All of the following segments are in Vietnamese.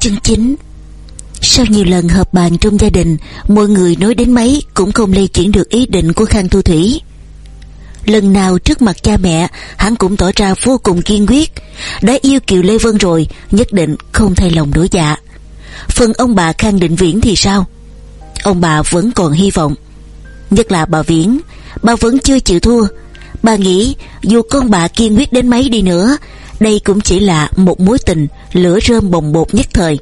Chương chính. Sau nhiều lần họp bàn trong gia đình, Mọi người nói đến mấy Cũng không lây chuyển được ý định của Khang Thu Thủy. Lần nào trước mặt cha mẹ, Hắn cũng tỏ ra vô cùng kiên quyết. Đã yêu Kiều Lê Vân rồi, Nhất định không thay lòng đổi dạ. Phần ông bà Khang Định Viễn thì sao? Ông bà vẫn còn hy vọng. Nhất là bà Viễn, Bà vẫn chưa chịu thua. Bà nghĩ dù con bà kiên quyết đến mấy đi nữa, Đây cũng chỉ là một mối tình. Lửa rơm bồng bột nhất thời.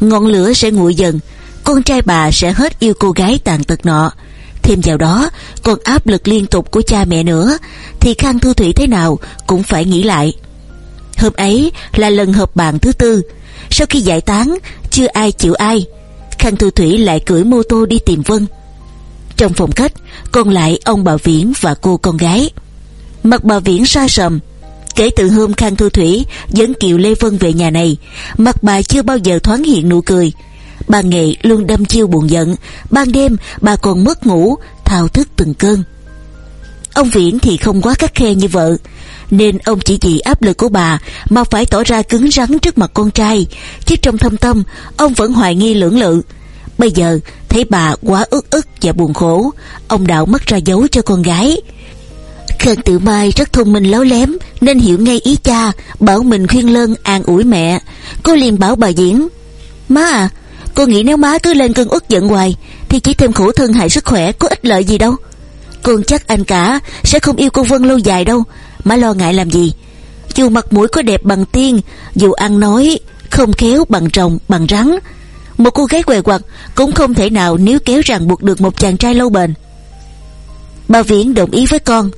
Ngọn lửa sẽ nguội dần, Con trai bà sẽ hết yêu cô gái tàn tật nọ. Thêm vào đó, Còn áp lực liên tục của cha mẹ nữa, Thì Khang Thu Thủy thế nào Cũng phải nghĩ lại. Hôm ấy là lần họp bàn thứ tư. Sau khi giải tán, Chưa ai chịu ai, Khang Thu Thủy lại cưỡi mô tô đi tìm Vân. Trong phòng khách, Còn lại ông bà Viễn và cô con gái. Mặt bà Viễn xa sầm Kể từ hôm Khang Thu Thủy dẫn Kiều Lê Vân về nhà này, Mặt bà chưa bao giờ thoáng hiện nụ cười. Bà Nghệ luôn đâm chiêu buồn giận, Ban đêm bà còn mất ngủ, Thao thức từng cơn. Ông Viễn thì không quá khắc khe như vợ, Nên ông chỉ vì áp lực của bà Mà phải tỏ ra cứng rắn trước mặt con trai, Chứ trong thâm tâm, Ông vẫn hoài nghi lưỡng lự. Bây giờ thấy bà quá ức ức và buồn khổ, Ông đạo mất ra dấu cho con gái. Khương Tử Mai rất thông minh láo lém, Nên hiểu ngay ý cha, Bảo mình khuyên lơn an ủi mẹ. Cô liền bảo bà Diễn Má à Cô nghĩ nếu má cứ lên cơn uất giận hoài, Thì chỉ thêm khổ thân hại sức khỏe Có ích lợi gì đâu. Con chắc anh cả sẽ không yêu cô Vân lâu dài đâu, Má lo ngại làm gì? Dù mặt mũi có đẹp bằng tiên, Dù ăn nói không khéo bằng rồng, bằng rắn, Một cô gái què quặt Cũng không thể nào nếu kéo ràng buộc được một chàng trai lâu bền. Bà Viễn đồng ý với con.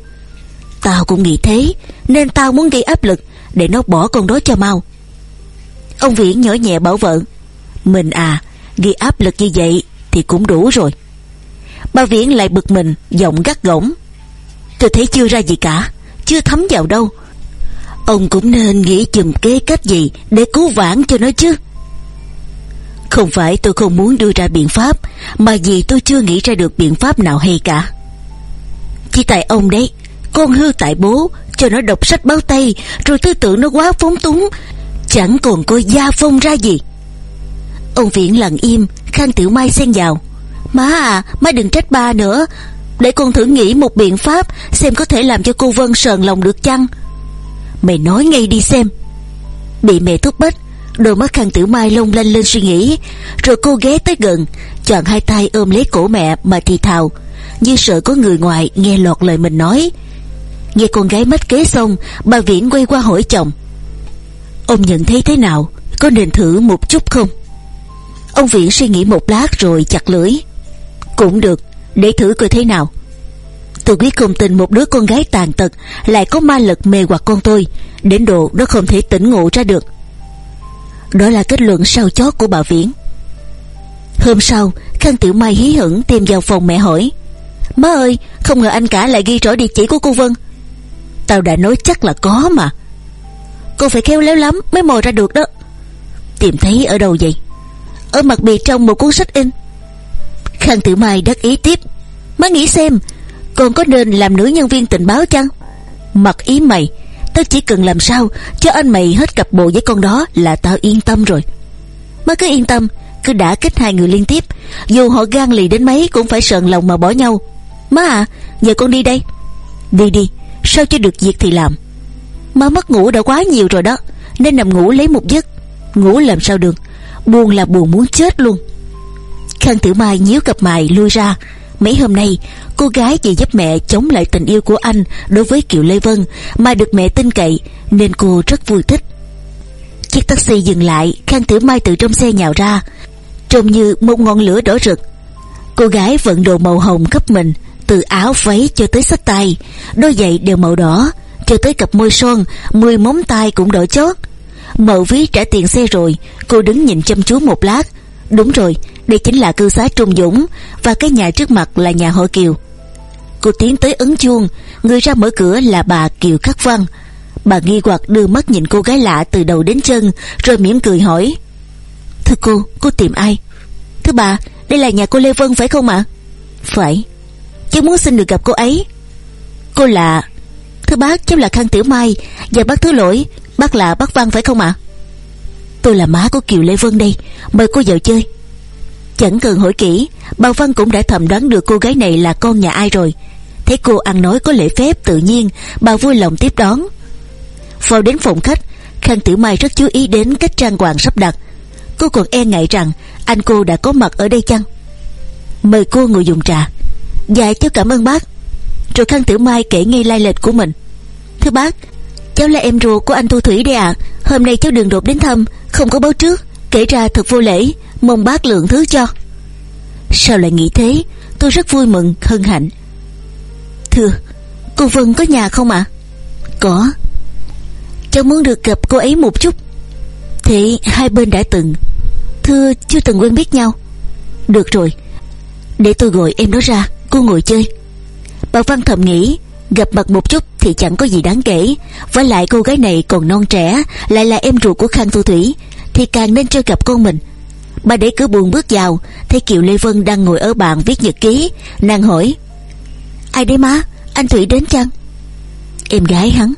Tao cũng nghĩ thế, Nên tao muốn gây áp lực Để nó bỏ con đó cho mau. Ông Viễn nhỏ nhẹ bảo vợ, Mình à Gây áp lực như vậy Thì cũng đủ rồi. Bà Viễn lại bực mình, Giọng gắt gỏng, Tôi thấy chưa ra gì cả, Chưa thấm vào đâu. Ông cũng nên nghĩ chùm kế cách gì Để cứu vãn cho nó chứ. Không phải tôi không muốn đưa ra biện pháp, Mà vì tôi chưa nghĩ ra được biện pháp nào hay cả. Chỉ tại ông đấy con hư tại bố, Cho nó đọc sách báo tay, Rồi tư tưởng nó quá phóng túng, Chẳng còn có gia phong ra gì. Ông Viễn lặng im, Khang Tiểu Mai xen vào. Má à má đừng trách ba nữa. Để con thử nghĩ một biện pháp, Xem có thể làm cho cô Vân sờn lòng được chăng? Mày nói ngay đi xem. Bị mẹ thúc bách, Đôi mắt Khang Tiểu Mai lông lanh lên suy nghĩ, Rồi cô ghé tới gần, Chọn hai tay ôm lấy cổ mẹ mà thì thào, Như sợ có người ngoài nghe lọt lời mình nói. Nghe con gái mất kế xong, Bà Viễn quay qua hỏi chồng. Ông nhận thấy thế nào? Có nên thử một chút không? Ông Viễn suy nghĩ một lát rồi chặt lưỡi. Cũng được, Để thử coi thế nào. Tôi quyết không tin một đứa con gái tàn tật Lại có ma lực mê hoặc con tôi, Đến độ nó không thể tỉnh ngộ ra được. Đó là kết luận sau chót của bà Viễn. Hôm sau, Khang Tiểu Mai hí hửng tìm vào phòng mẹ hỏi. Má ơi, Không ngờ anh cả lại ghi rõ địa chỉ của cô Vân. Tao đã nói chắc là có mà. Cô phải khéo léo lắm mới mò ra được đó. Tìm thấy ở đâu vậy? Ở mặt bì trong một cuốn sách in. Khang Tử Mai đắc ý tiếp. Má nghĩ xem Còn có nên làm nữ nhân viên tình báo chăng? Mặc ý mày, Tao chỉ cần làm sao Cho anh mày hết cặp bộ với con đó Là tao yên tâm rồi. Má cứ yên tâm, Cứ đã kết hai người liên tiếp. Dù họ gan lì đến mấy Cũng phải sờn lòng mà bỏ nhau. Má à Giờ con đi đây. Đi đi Sao cho được việc thì làm? Má mất ngủ đã quá nhiều rồi đó, Nên nằm ngủ lấy một giấc. Ngủ làm sao được? Buồn là buồn muốn chết luôn. Khang Tử Mai nhíu cặp mày lui ra. Mấy hôm nay, Cô gái vì giúp mẹ chống lại tình yêu của anh Đối với Kiều Lê Vân Mà được mẹ tin cậy, Nên cô rất vui thích. Chiếc taxi dừng lại, Khang Tử Mai từ trong xe nhào ra. Trông như một ngọn lửa đỏ rực. Cô gái vận đồ màu hồng khắp mình từ áo váy cho tới sách tay, đôi giày đều màu đỏ, cho tới cặp môi son, mười móng tay cũng đỏ chót. Mậu ví trả tiền xe rồi, cô đứng nhìn chăm chú một lát. Đúng rồi, đây chính là cư xá trung dũng và cái nhà trước mặt là nhà họ kiều. Cô tiến tới ấn chuông, người ra mở cửa là bà kiều khắc văn. Bà nghi hoặc đưa mắt nhìn cô gái lạ từ đầu đến chân, rồi mỉm cười hỏi, thưa cô cô tìm ai? Thưa bà, đây là nhà cô lê vân phải không ạ? Phải. Cháu muốn xin được gặp cô ấy. Cô là, Thưa bác, cháu là Khang Tiểu Mai. Và bác thứ lỗi, Bác là bác Văn phải không ạ? Tôi là má của Kiều Lê Vân đây, Mời cô vào chơi. Chẳng cần hỏi kỹ, Bà Văn cũng đã thầm đoán được cô gái này là con nhà ai rồi. Thấy cô ăn nói có lễ phép tự nhiên, Bà vui lòng tiếp đón. Vào đến phòng khách, Khang Tiểu Mai rất chú ý đến cách trang hoàng sắp đặt. Cô còn e ngại rằng Anh cô đã có mặt ở đây chăng? Mời cô ngồi dùng trà. Dạ cháu cảm ơn bác. Rồi Khang tử Mai kể ngay lai lịch của mình. Thưa bác, Cháu là em ruột của anh Thu Thủy đây ạ. Hôm nay cháu đường đột đến thăm, Không có báo trước, Kể ra thật vô lễ. Mong bác lượng thứ cho. Sao lại nghĩ thế? Tôi rất vui mừng, hân hạnh. Thưa, Cô Vân có nhà không ạ? Có. Cháu muốn được gặp cô ấy một chút. Thì hai bên đã từng. Thưa, chưa từng quen biết nhau. Được rồi, Để tôi gọi em đó ra. Cô ngồi chơi. Bà Văn thầm nghĩ, Gặp mặt một chút thì chẳng có gì đáng kể. Với lại cô gái này còn non trẻ, Lại là em ruột của Khang Thu Thủy, Thì càng nên cho gặp con mình. Bà để cửa buồn bước vào, Thấy Kiều Lê Vân đang ngồi ở bàn viết nhật ký. Nàng hỏi, Ai đấy má? Anh Thủy đến chăng? Em gái hắn,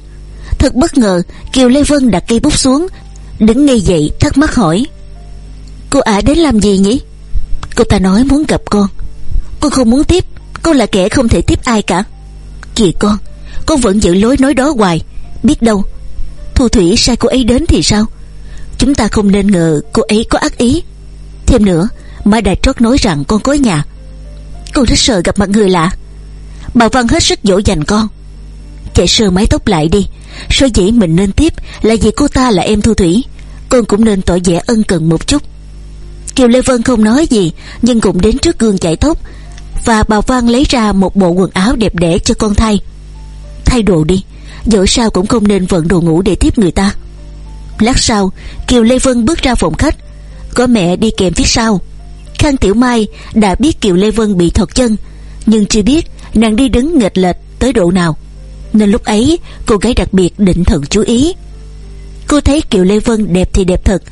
Thật bất ngờ, Kiều Lê Vân đặt cây bút xuống, Đứng ngay dậy, thắc mắc hỏi, Cô ả đến làm gì nhỉ? Cô ta nói muốn gặp con. Con không muốn tiếp. Con là kẻ không thể tiếp ai cả. Kìa con Con vẫn giữ lối nói đó hoài. Biết đâu, Thu Thủy sai cô ấy đến thì sao? Chúng ta không nên ngờ cô ấy có ác ý. Thêm nữa, mã đại trót nói rằng con có nhà. Con rất sợ gặp mặt người lạ. Bà Văn hết sức dỗ dành con. Chạy sơ mái tóc lại đi. Số dĩ mình nên tiếp Là vì cô ta là em Thu Thủy. Con cũng nên tỏ vẻ ân cần một chút. Kiều Lê Vân không nói gì, Nhưng cũng đến trước gương chạy tóc. Và bà Văn lấy ra một bộ quần áo đẹp đẽ cho con thay. Thay đồ đi, Dẫu sao cũng không nên vận đồ ngủ để tiếp người ta. Lát sau, Kiều Lê Vân bước ra phòng khách. Có mẹ đi kèm phía sau. Khang Tiểu Mai đã biết Kiều Lê Vân bị thọt chân, Nhưng chưa biết nàng đi đứng nghịch lệch tới độ nào. Nên lúc ấy, cô gái đặc biệt định thần chú ý. Cô thấy Kiều Lê Vân đẹp thì đẹp thật,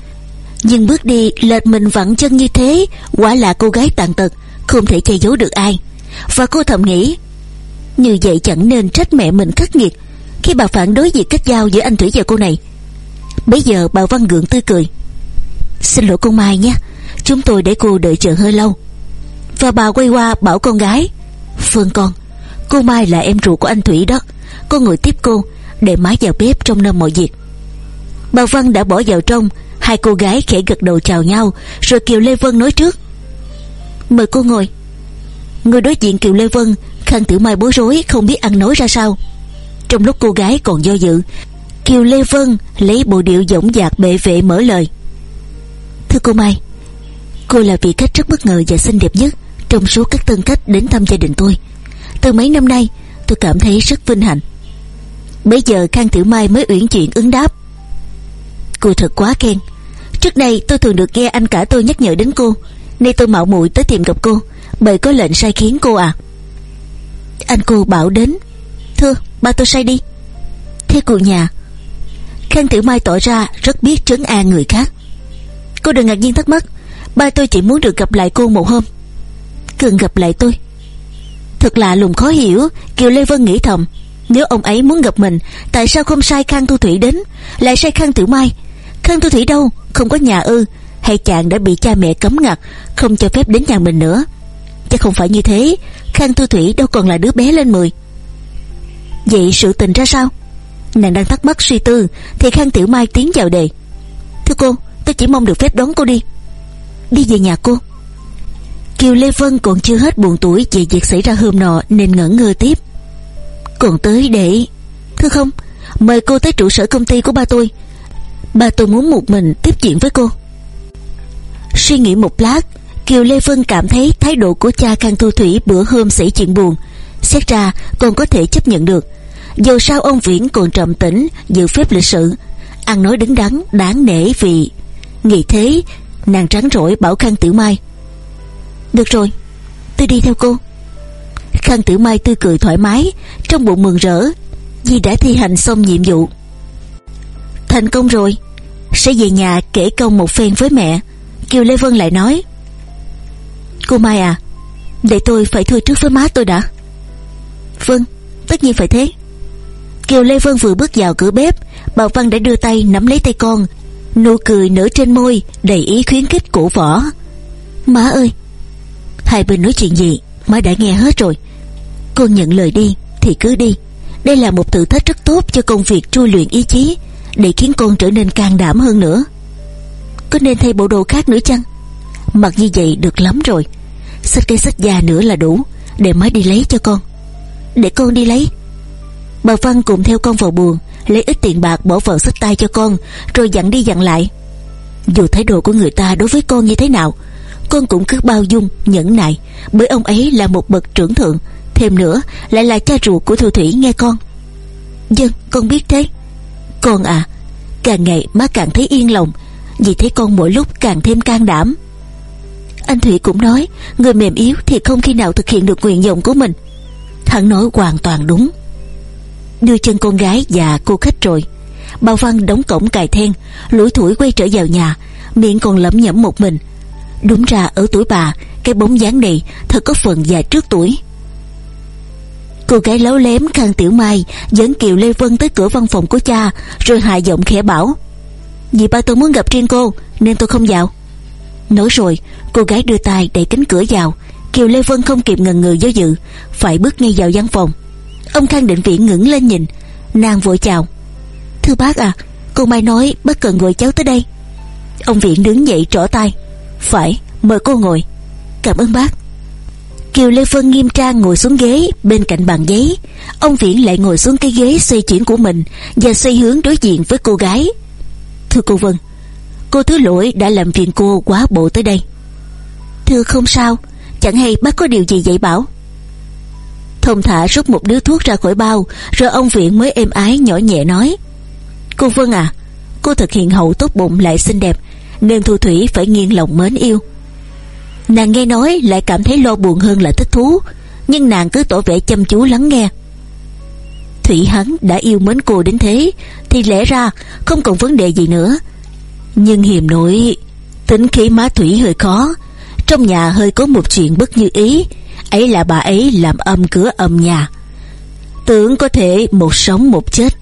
Nhưng bước đi lệch mình vặn chân như thế Quả là cô gái tàn tật. Không thể che giấu được ai. Và cô thầm nghĩ, Như vậy chẳng nên trách mẹ mình khắc nghiệt Khi bà phản đối việc kết giao giữa anh Thủy và cô này. Bây giờ bà Văn gượng tươi cười. Xin lỗi cô Mai nhé, Chúng tôi để cô đợi chờ hơi lâu. Và bà quay qua bảo con gái, Phương con, Cô Mai là em ruột của anh Thủy đó, Con ngồi tiếp cô Để má vào bếp trong năm mọi việc. Bà Văn đã bỏ vào trong, Hai cô gái khẽ gật đầu chào nhau, Rồi Kiều Lê Vân nói trước. Mời cô ngồi. Người đối diện Kiều Lê Vân, Khang Tử Mai bối rối không biết ăn nói ra sao. Trong lúc cô gái còn do dự, Kiều Lê Vân lấy bộ điệu dõng dạc bệ vệ mở lời. Thưa cô Mai, Cô là vị khách rất bất ngờ và xinh đẹp nhất Trong số các tân khách đến thăm gia đình tôi. Từ mấy năm nay, Tôi cảm thấy rất vinh hạnh. Bây giờ Khang Tiểu Mai mới uyển chuyện ứng đáp. Cô thật quá khen. Trước đây tôi thường được nghe anh cả tôi nhắc nhở đến cô. Nay tôi mạo muội tới tìm gặp cô, Bởi có lệnh sai khiến cô à. Anh cô bảo đến, Thưa, ba tôi sai đi. Thế cụ nhà, Khang Tiểu Mai tỏ ra rất biết trấn an người khác. Cô đừng ngạc nhiên thắc mắc, Ba tôi chỉ muốn được gặp lại cô một hôm, Cần gặp lại tôi. Thật lạ lùng khó hiểu, Kiều Lê Vân nghĩ thầm, Nếu ông ấy muốn gặp mình, Tại sao không sai Khang Thu Thủy đến? Lại sai Khang Tiểu Mai. Khang Thu Thủy đâu? Không có nhà ư. Hay chàng đã bị cha mẹ cấm ngặt, Không cho phép đến nhà mình nữa? Chứ không phải như thế. Khang Thu Thủy đâu còn là đứa bé lên mười. Vậy sự tình ra sao? Nàng đang thắc mắc suy tư, Thì Khang Tiểu Mai tiến vào đề. Thưa cô, tôi chỉ mong được phép đón cô đi. Đi về nhà cô. Kiều Lê Vân còn chưa hết buồn tuổi Về việc xảy ra hôm nọ nên ngẩn ngơ tiếp. Còn tới để, Thưa không? Mời cô tới trụ sở công ty của ba tôi. Ba tôi muốn một mình tiếp chuyện với cô. Suy nghĩ một lát, Kiều Lê Vân cảm thấy thái độ của cha Khang Thu Thủy bữa hôm xảy chuyện buồn. Xét ra còn có thể chấp nhận được. Dù sao ông Viễn còn trầm tĩnh, Giữ phép lịch sự. Ăn nói đứng đắn, đáng nể vì. Nghĩ thế, Nàng trắng rỗi bảo Khang Tiểu Mai. Được rồi, Tôi đi theo cô. Khang Tiểu Mai tươi cười thoải mái, Trong bụng mừng rỡ. Vì đã thi hành xong nhiệm vụ. Thành công rồi. Sẽ về nhà kể công một phen với mẹ. Kiều Lê Vân lại nói, Cô Mai à Để tôi phải thôi trước với má tôi đã. Vâng Tất nhiên phải thế. Kiều Lê Vân vừa bước vào cửa bếp Bảo Văn đã đưa tay nắm lấy tay con, Nụ cười nở trên môi, Đầy ý khuyến khích cổ võ. Má ơi, Hai bên nói chuyện gì, Má đã nghe hết rồi. Con nhận lời đi Thì cứ đi. Đây là một thử thách rất tốt cho công việc tru luyện ý chí, Để khiến con trở nên can đảm hơn nữa. Có nên thay bộ đồ khác nữa chăng? Mặc như vậy được lắm rồi. Xách cây xách già nữa là đủ Để má đi lấy cho con. Để con đi lấy. Bà Văn cùng theo con vào buồng Lấy ít tiền bạc bỏ vào sách tay cho con Rồi dặn đi dặn lại. Dù thái độ của người ta đối với con như thế nào Con cũng cứ bao dung, nhẫn nại Bởi ông ấy là một bậc trưởng thượng Thêm nữa lại là cha ruột của Thu Thủy nghe con. Dân con biết thế. Con à Càng ngày má càng thấy yên lòng vì thấy con mỗi lúc càng thêm can đảm. Anh Thủy cũng nói, Người mềm yếu thì không khi nào thực hiện được nguyện vọng của mình. Hắn nói hoàn toàn đúng. Đưa chân con gái và cô khách rồi, Bao Văn đóng cổng cài then, Lủi thủi quay trở vào nhà, Miệng còn lẩm nhẩm một mình. Đúng ra ở tuổi bà, Cái bóng dáng này thật có phần già trước tuổi. Cô gái lấu lém Khang Tiểu Mai Dẫn Kiều Lê Vân tới cửa văn phòng của cha, Rồi hạ giọng khẽ bảo vì ba tôi muốn gặp riêng cô, Nên tôi không vào. Nói rồi, cô gái đưa tay đẩy cánh cửa vào Kiều Lê Vân không kịp ngần ngừ do dự, Phải bước ngay vào văn phòng. Ông Khang định viện ngẩng lên nhìn, Nàng vội chào. Thưa bác à Cô Mai nói bác cần gọi cháu tới đây. Ông Viện đứng dậy trỏ tay. Phải, mời cô ngồi. Cảm ơn bác. Kiều Lê Vân nghiêm trang ngồi xuống ghế Bên cạnh bàn giấy Ông Viễn lại ngồi xuống cái ghế xoay chuyển của mình Và xoay hướng đối diện với cô gái. Thưa cô Vân, Cô thứ lỗi đã làm phiền cô quá bộ tới đây. Thưa không sao, Chẳng hay bác có điều gì dạy bảo. Thông thả rút một đứa thuốc ra khỏi bao, Rồi ông Viện mới êm ái nhỏ nhẹ nói. Cô Vân à Cô thực hiện hậu tốt bụng lại xinh đẹp, Nên Thu Thủy phải nghiêng lòng mến yêu. Nàng nghe nói lại cảm thấy lo buồn hơn là thích thú, Nhưng nàng cứ tỏ vẻ chăm chú lắng nghe. Thủy hắn đã yêu mến cô đến thế, Thì lẽ ra không còn vấn đề gì nữa. Nhưng hiềm nội Tính khí má Thủy hơi khó. Trong nhà hơi có một chuyện bất như ý. Ấy là bà ấy làm âm cửa âm nhà. Tưởng có thể một sống một chết.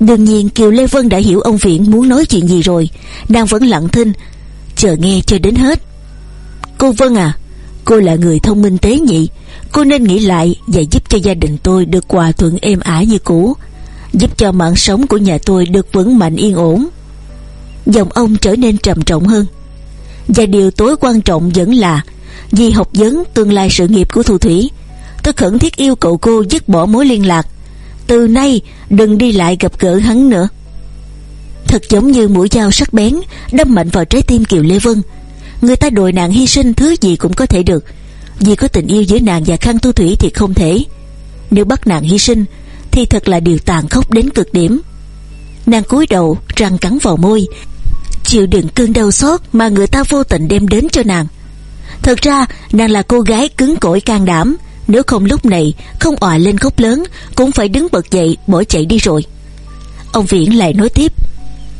Đương nhiên kiều lê vân đã hiểu ông viện muốn nói chuyện gì rồi. Nàng vẫn lặng thinh, chờ nghe cho đến hết. Cô vân à cô là người thông minh tế nhị cô nên nghĩ lại và giúp cho gia đình tôi được hòa thuận êm ả như cũ, giúp cho mạng sống của nhà tôi được vững mạnh yên ổn. Giọng ông trở nên trầm trọng hơn. Và điều tối quan trọng vẫn là, vì học vấn tương lai sự nghiệp của Thu Thủy, Tôi khẩn thiết yêu cầu cô dứt bỏ mối liên lạc. Từ nay, đừng đi lại gặp gỡ hắn nữa. Thật giống như mũi dao sắc bén Đâm mạnh vào trái tim Kiều Lê Vân. Người ta đòi nàng hy sinh thứ gì cũng có thể được. Vì có tình yêu giữa nàng và Khang Thu Thủy thì không thể. Nếu bắt nàng hy sinh, Thì thật là điều tàn khốc đến cực điểm. Nàng cúi đầu, răng cắn vào môi. Chịu đựng cơn đau xót Mà người ta vô tình đem đến cho nàng. Thật ra, nàng là cô gái cứng cỏi can đảm. Nếu không lúc này, Không òa lên khóc lớn, Cũng phải đứng bật dậy, bỏ chạy đi rồi. Ông Viễn lại nói tiếp.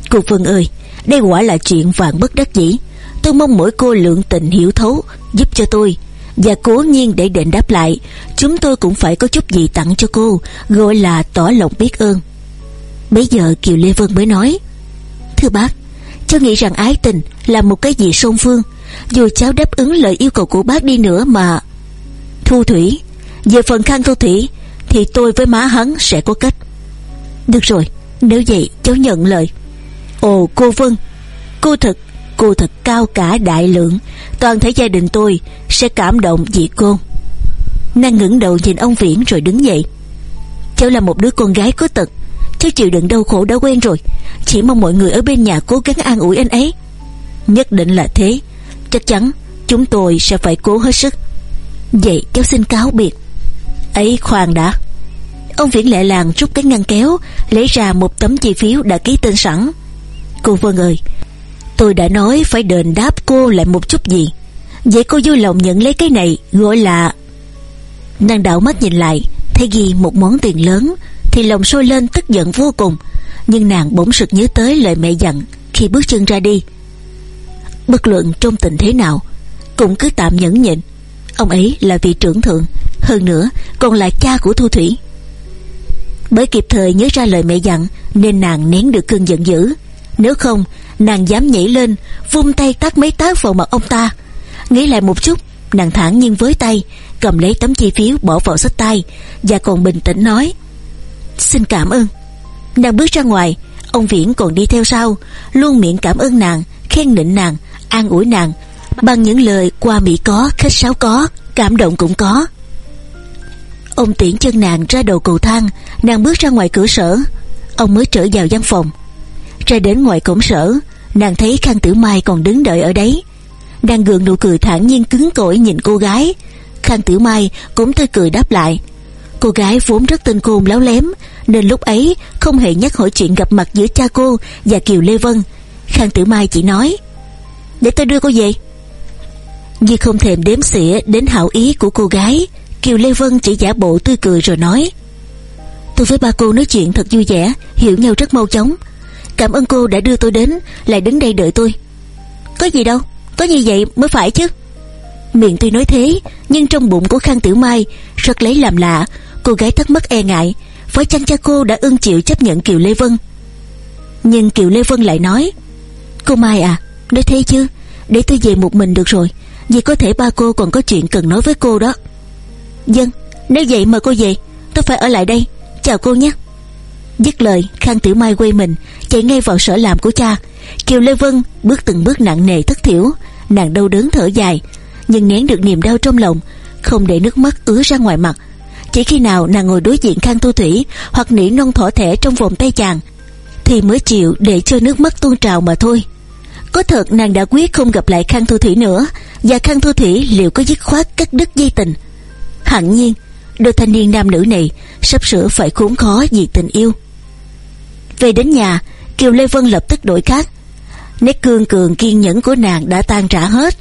Cô Vân ơi, Đây quả là chuyện vạn bất đắc dĩ. Tôi mong mỗi cô lượng tình hiểu thấu, Giúp cho tôi. Và cố nhiên để đền đáp lại, Chúng tôi cũng phải có chút gì tặng cho cô, Gọi là tỏ lòng biết ơn. Bây giờ Kiều Lê Vân mới nói, Thưa bác, Cháu nghĩ rằng ái tình là một cái gì song phương, dù cháu đáp ứng lời yêu cầu của bác đi nữa mà Thu Thủy, Về phần Khang Thu Thủy, Thì tôi với má hắn sẽ có cách. Được rồi, Nếu vậy, cháu nhận lời. Ồ, cô Vân, Cô thật Cô thật cao cả đại lượng. Toàn thể gia đình tôi Sẽ cảm động vì cô. Nàng ngẩng đầu nhìn ông Viễn rồi đứng dậy. Cháu là một đứa con gái có tật. Cháu chịu đựng đau khổ đã quen rồi. Chỉ mong mọi người ở bên nhà cố gắng an ủi anh ấy. Nhất định là thế. Chắc chắn chúng tôi sẽ phải cố hết sức. Vậy cháu xin cáo biệt. Ấy khoan đã. Ông Viễn lẹ Làng rút cái ngăn kéo, Lấy ra một tấm chi phiếu đã ký tên sẵn. Cô Vân ơi Tôi đã nói phải đền đáp cô lại một chút gì. Vậy cô vui lòng nhận lấy cái này, Gọi là Nàng đảo mắt nhìn lại, Thấy ghi một món tiền lớn, Thì lòng sôi lên tức giận vô cùng. Nhưng nàng bỗng sực nhớ tới lời mẹ dặn Khi bước chân ra đi. Bất luận trong tình thế nào, Cũng cứ tạm nhẫn nhịn. Ông ấy là vị trưởng thượng, Hơn nữa còn là cha của Thu Thủy. Bởi kịp thời nhớ ra lời mẹ dặn, Nên nàng nén được cơn giận dữ. Nếu không nàng dám nhảy lên, Vung tay tát mấy tát vào mặt ông ta. Nghĩ lại một chút, Nàng thản nhiên với tay, Cầm lấy tấm chi phiếu bỏ vào sách tay, Và còn bình tĩnh nói, Xin cảm ơn. Nàng bước ra ngoài, Ông Viễn còn đi theo sau, Luôn miệng cảm ơn nàng, Khen nịnh nàng, An ủi nàng, Bằng những lời qua Mỹ có, Khách sáo có, Cảm động cũng có. Ông tiễn chân nàng ra đầu cầu thang, Nàng bước ra ngoài cửa sở. Ông mới trở vào văn phòng. Ra đến ngoài cổng sở. Nàng thấy Khang Tử Mai còn đứng đợi ở đấy. Đang gượng nụ cười thản nhiên cứng cỏi nhìn cô gái. Khang Tử Mai cũng tươi cười đáp lại. Cô gái vốn rất tinh khôn láo lém, Nên lúc ấy không hề nhắc hỏi chuyện gặp mặt giữa cha cô và Kiều Lê Vân. Khang Tử Mai chỉ nói, Để tôi đưa cô về. Như không thèm đếm xỉa đến hảo ý của cô gái, Kiều Lê Vân chỉ giả bộ tươi cười rồi nói, Tôi với ba cô nói chuyện thật vui vẻ, Hiểu nhau rất mau chóng. Cảm ơn cô đã đưa tôi đến, Lại đứng đây đợi tôi. Có gì đâu, Có như vậy mới phải chứ. Miệng tuy nói thế, Nhưng trong bụng của Khang Tiểu Mai Rất lấy làm lạ. Cô gái thắc mắc e ngại Phải chăng cha cô đã ưng chịu chấp nhận Kiều Lê Vân. Nhưng Kiều Lê Vân lại nói, Cô Mai à Nói thế chứ, Để tôi về một mình được rồi, Vì có thể ba cô còn có chuyện cần nói với cô đó. Dân Nếu vậy mời cô về, Tôi phải ở lại đây. Chào cô nhé. Dứt lời, Khang Tiểu Mai quay mình, Chạy ngay vào sở làm của cha. Kiều Lê Vân bước từng bước nặng nề thất thiểu. Nàng đau đớn thở dài, Nhưng nén được niềm đau trong lòng, Không để nước mắt ứa ra ngoài mặt. Chỉ khi nào nàng ngồi đối diện Khang Tu Thủy Hoặc nỉ non thỏ thẻ trong vòng tay chàng, Thì mới chịu để cho nước mắt tuôn trào mà thôi. Có thật nàng đã quyết không gặp lại Khang Thu Thủy nữa, Và Khang Thu Thủy liệu có dứt khoát cắt đứt dây tình? Hẳn nhiên, Đôi thanh niên nam nữ này Sắp sửa phải khốn khó vì tình yêu. Về đến nhà, Kiều Lê Vân lập tức đổi khác Nét cương cường kiên nhẫn của nàng đã tan rã hết.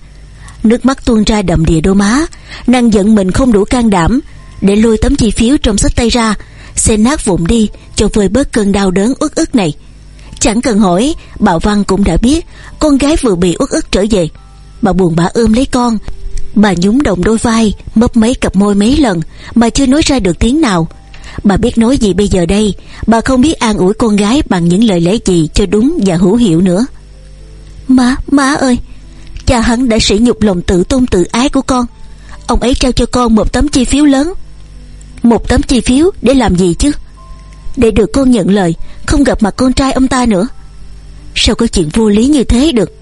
Nước mắt tuôn ra đầm đìa đôi má. Nàng giận mình không đủ can đảm. Để lôi tấm chi phiếu trong sách tay ra, Xe nát vụn đi, Cho vơi bớt cơn đau đớn uất ức này. Chẳng cần hỏi Bảo Văn cũng đã biết, Con gái vừa bị uất ức trở về. Bà buồn bã ôm lấy con. Bà nhúng đồng đôi vai, Mấp mấy cặp môi mấy lần, Mà chưa nói ra được tiếng nào. Bà biết nói gì bây giờ đây? Bà không biết an ủi con gái bằng những lời lẽ gì Cho đúng và hữu hiệu nữa. Má, má ơi! Cha hắn đã sỉ nhục lòng tự tôn tự ái của con. Ông ấy trao cho con một tấm chi phiếu lớn. Một tấm chi phiếu để làm gì chứ? Để được con nhận lời Không gặp mặt con trai ông ta nữa. Sao có chuyện vô lý như thế được?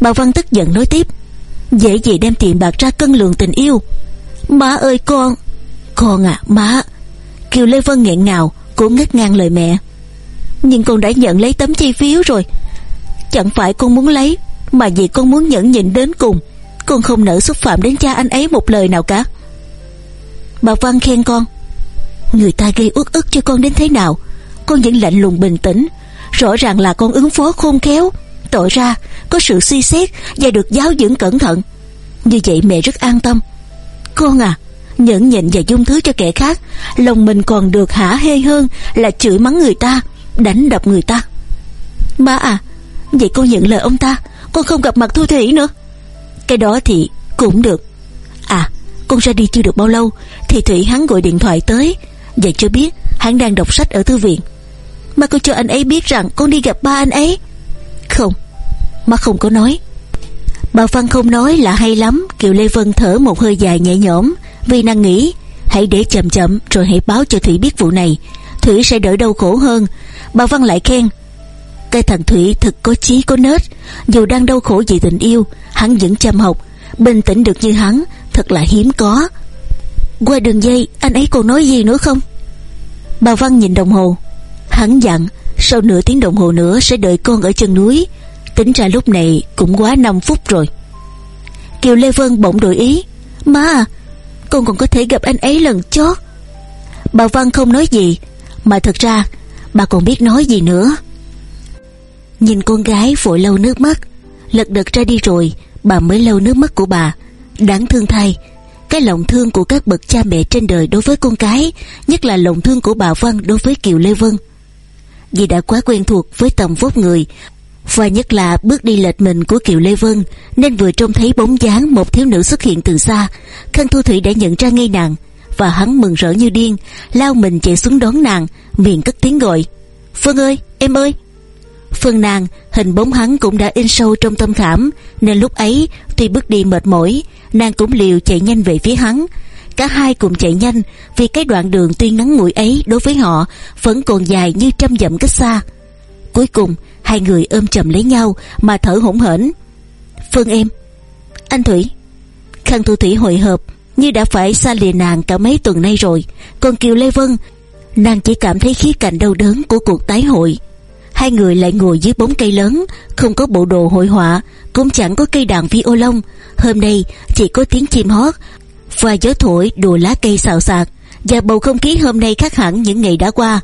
Bà Văn tức giận nói tiếp. Dễ gì đem tiền bạc ra cân lượng tình yêu. Má ơi con! Con à má! Kiều Lê Vân nghẹn ngào Cũng ngắt ngang lời mẹ. Nhưng con đã nhận lấy tấm chi phiếu rồi. Chẳng phải con muốn lấy, Mà vì con muốn nhẫn nhịn đến cùng, Con không nỡ xúc phạm đến cha anh ấy một lời nào cả. Bà Văn khen con, Người ta gây uất ức cho con đến thế nào? Con vẫn lạnh lùng bình tĩnh, Rõ ràng là con ứng phó khôn khéo. Tội ra có sự suy xét Và được giáo dưỡng cẩn thận. Như vậy mẹ rất an tâm. Con à nhẫn nhịn và dung thứ cho kẻ khác. Lòng mình còn được hả hê hơn Là chửi mắng người ta, Đánh đập người ta. Má à Vậy con nhận lời ông ta. Con không gặp mặt Thu Thủy nữa. Cái đó thì cũng được. À con ra đi chưa được bao lâu, Thì Thủy hắn gọi điện thoại tới. Và cho biết, hắn đang đọc sách ở thư viện. Mà cô cho anh ấy biết rằng con đi gặp ba anh ấy. Không, Má không có nói. Bà Văn không nói là hay lắm, Kiều Lê Vân thở một hơi dài nhẹ nhõm. Vì nàng nghĩ, Hãy để chậm chậm rồi hãy báo cho Thủy biết vụ này. Thủy sẽ đỡ đau khổ hơn. Bà Văn lại khen, Cái thằng Thủy thật có chí có nết. Dù đang đau khổ vì tình yêu, Hắn vẫn chăm học. Bình tĩnh được như hắn, Thật là hiếm có. Qua đường dây, anh ấy còn nói gì nữa không? Bà Văn nhìn đồng hồ, Hắn dặn, Sau nửa tiếng đồng hồ nữa sẽ đợi con ở chân núi. Tính ra lúc này cũng quá 5 phút rồi. Kiều Lê Vân bỗng đổi ý, Má à, con còn có thể gặp anh ấy lần chót. Bà Văn không nói gì, Mà thật ra, bà còn biết nói gì nữa. Nhìn con gái vội lau nước mắt, Lật đật ra đi rồi, Bà mới lau nước mắt của bà. Đáng thương thay, Cái lòng thương của các bậc cha mẹ trên đời đối với con cái, Nhất là lòng thương của bà Văn đối với Kiều Lê Vân. Vì đã quá quen thuộc với tầm vóc người và nhất là bước đi lệch mình của Kiều Lê Vân, Nên vừa trông thấy bóng dáng một thiếu nữ xuất hiện từ xa. Khăn Thu Thủy đã nhận ra ngay nàng, Và hắn mừng rỡ như điên, Lao mình chạy xuống đón nàng, Miệng cất tiếng gọi. Vân ơi, em ơi! Phương nàng, Hình bóng hắn cũng đã in sâu trong tâm khảm, Nên lúc ấy, tuy bước đi mệt mỏi, Nàng cũng liều chạy nhanh về phía hắn. Cả hai cùng chạy nhanh, Vì cái đoạn đường tuy ngắn ngủi ấy Đối với họ vẫn còn dài như trăm dặm cách xa. Cuối cùng Hai người ôm chầm lấy nhau Mà thở hổn hển. Phương em, Anh Thủy, Khang Thu Thủy hội hợp Như đã phải xa lìa nàng cả mấy tuần nay rồi. Còn Kiều Lê Vân, Nàng chỉ cảm thấy khí cạnh đau đớn của cuộc tái hội. Hai người lại ngồi dưới bóng cây lớn, Không có bộ đồ hội họa, Cũng chẳng có cây đàn vi ô lông. Hôm nay chỉ có tiếng chim hót Và gió thổi đùa lá cây xào xạc Và bầu không khí hôm nay khác hẳn những ngày đã qua.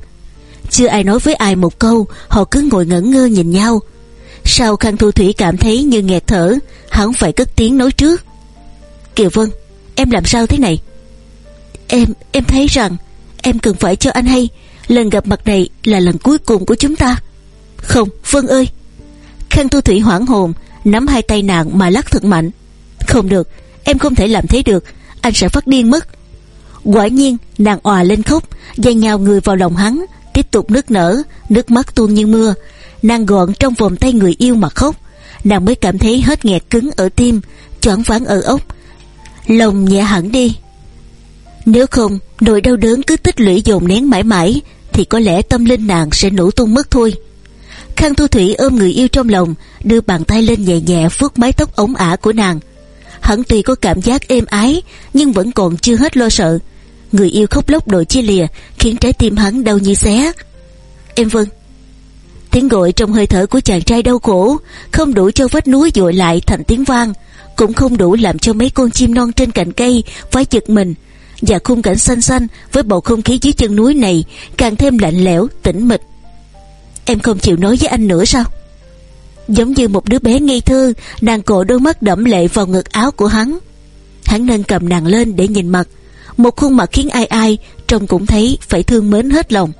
Chưa ai nói với ai một câu Họ cứ ngồi ngẩn ngơ nhìn nhau. Sau Khang Thu Thủy cảm thấy như nghẹt thở Hắn phải cất tiếng nói trước. Kiều Vân Em làm sao thế này? Em, em thấy rằng Em cần phải cho anh hay Lần gặp mặt này là lần cuối cùng của chúng ta. Không Vân ơi. Khang thu Thủy hoảng hồn Nắm hai tay nàng mà lắc thật mạnh. Không được Em không thể làm thế được Anh sẽ phát điên mất. Quả nhiên nàng òa lên khóc Dây nhào người vào lòng hắn Tiếp tục nức nở, Nước mắt tuôn như mưa. Nàng gọn trong vòng tay người yêu mà khóc. Nàng mới cảm thấy hết nghẹt cứng ở tim, Choáng váng ở ốc. Lòng nhẹ hẳn đi. Nếu không, nỗi đau đớn cứ tích lũy dồn nén mãi mãi, Thì có lẽ tâm linh nàng sẽ nổ tung mất thôi. Khang Thu Thủy ôm người yêu trong lòng, Đưa bàn tay lên nhẹ nhẹ vuốt mái tóc ống ả của nàng. Hắn tuy có cảm giác êm ái, Nhưng vẫn còn chưa hết lo sợ. Người yêu khóc lóc đội chia lìa Khiến trái tim hắn đau như xé. Em Vân. Tiếng gọi trong hơi thở của chàng trai đau khổ Không đủ cho vách núi dội lại thành tiếng vang Cũng không đủ làm cho mấy con chim non trên cành cây Phải giật mình. Và khung cảnh xanh xanh Với bầu không khí dưới chân núi này Càng thêm lạnh lẽo, tĩnh mịch. Em không chịu nói với anh nữa sao? Giống như một đứa bé ngây thơ Nàng cổ đôi mắt đẫm lệ vào ngực áo của hắn. Hắn nâng cầm nàng lên để nhìn mặt. Một khuôn mặt khiến ai ai Trông cũng thấy phải thương mến hết lòng.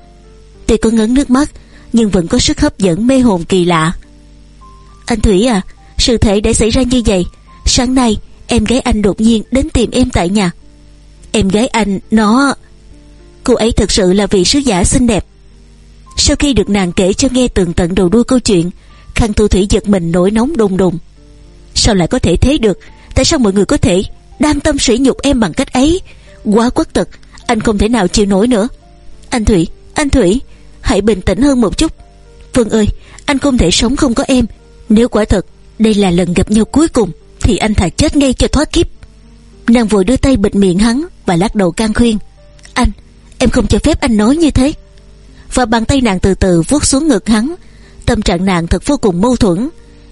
Tuy có ngấn nước mắt, Nhưng vẫn có sức hấp dẫn mê hồn kỳ lạ. Anh Thủy à Sự thể đã xảy ra như vậy. Sáng nay, em gái anh đột nhiên đến tìm em tại nhà. Em gái anh, nó Cô ấy thực sự là vị sứ giả xinh đẹp. Sau khi được nàng kể cho nghe tường tận đầu đuôi câu chuyện, Khang Thu Thủy giật mình nổi nóng đùng đùng. Sao lại có thể thế được? Tại sao mọi người có thể Đam tâm sỉ nhục em bằng cách ấy? Quá quất tật, Anh không thể nào chịu nổi nữa. Anh Thủy Anh Thủy, Hãy bình tĩnh hơn một chút. Phương ơi, Anh không thể sống không có em. Nếu quả thật, Đây là lần gặp nhau cuối cùng, Thì anh thà chết ngay cho thoát kiếp. Nàng vội đưa tay bịt miệng hắn Và lắc đầu can khuyên. Anh, Em không cho phép anh nói như thế. Và bàn tay nàng từ từ vuốt xuống ngực hắn. Tâm trạng nàng thật vô cùng mâu thuẫn.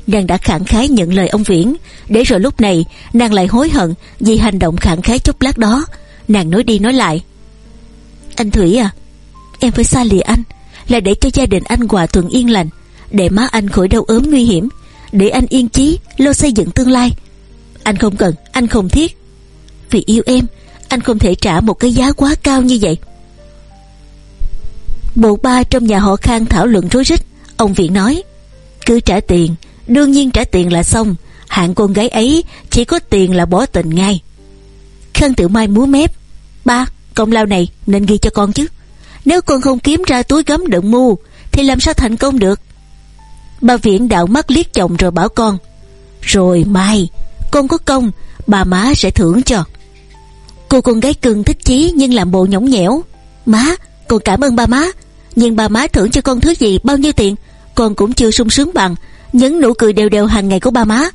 Nàng đã khẳng khái nhận lời ông viễn. Để rồi lúc này, nàng lại hối hận vì hành động khẳng khái chốc lát đó nàng nói đi nói lại. Anh thủy à em phải xa lìa anh, là để cho gia đình anh hòa thuận yên lành, để má anh khỏi đau ốm nguy hiểm, để anh yên chí lo xây dựng tương lai. Anh không cần, anh không thiết. Vì yêu em, anh không thể trả một cái giá quá cao như vậy. Bộ ba trong nhà họ Khang thảo luận rối rít. Ông Viện nói, Cứ trả tiền, Đương nhiên trả tiền là xong, Hạng con gái ấy chỉ có tiền là bỏ tình ngay. Khang tự Mai múa mép. Ba, công lao này nên ghi cho con chứ. Nếu con không kiếm ra túi gấm đựng mu, Thì làm sao thành công được? Bà Viện đạo mắt liếc chồng rồi bảo con, Rồi mai, Con có công, Bà má sẽ thưởng cho. Cô con gái cưng thích chí nhưng làm bộ nhõng nhẽo, Má, con cảm ơn ba má, nhưng bà má thưởng cho con thứ gì, bao nhiêu tiền? Con cũng chưa sung sướng bằng Những nụ cười đều đều hàng ngày của ba má.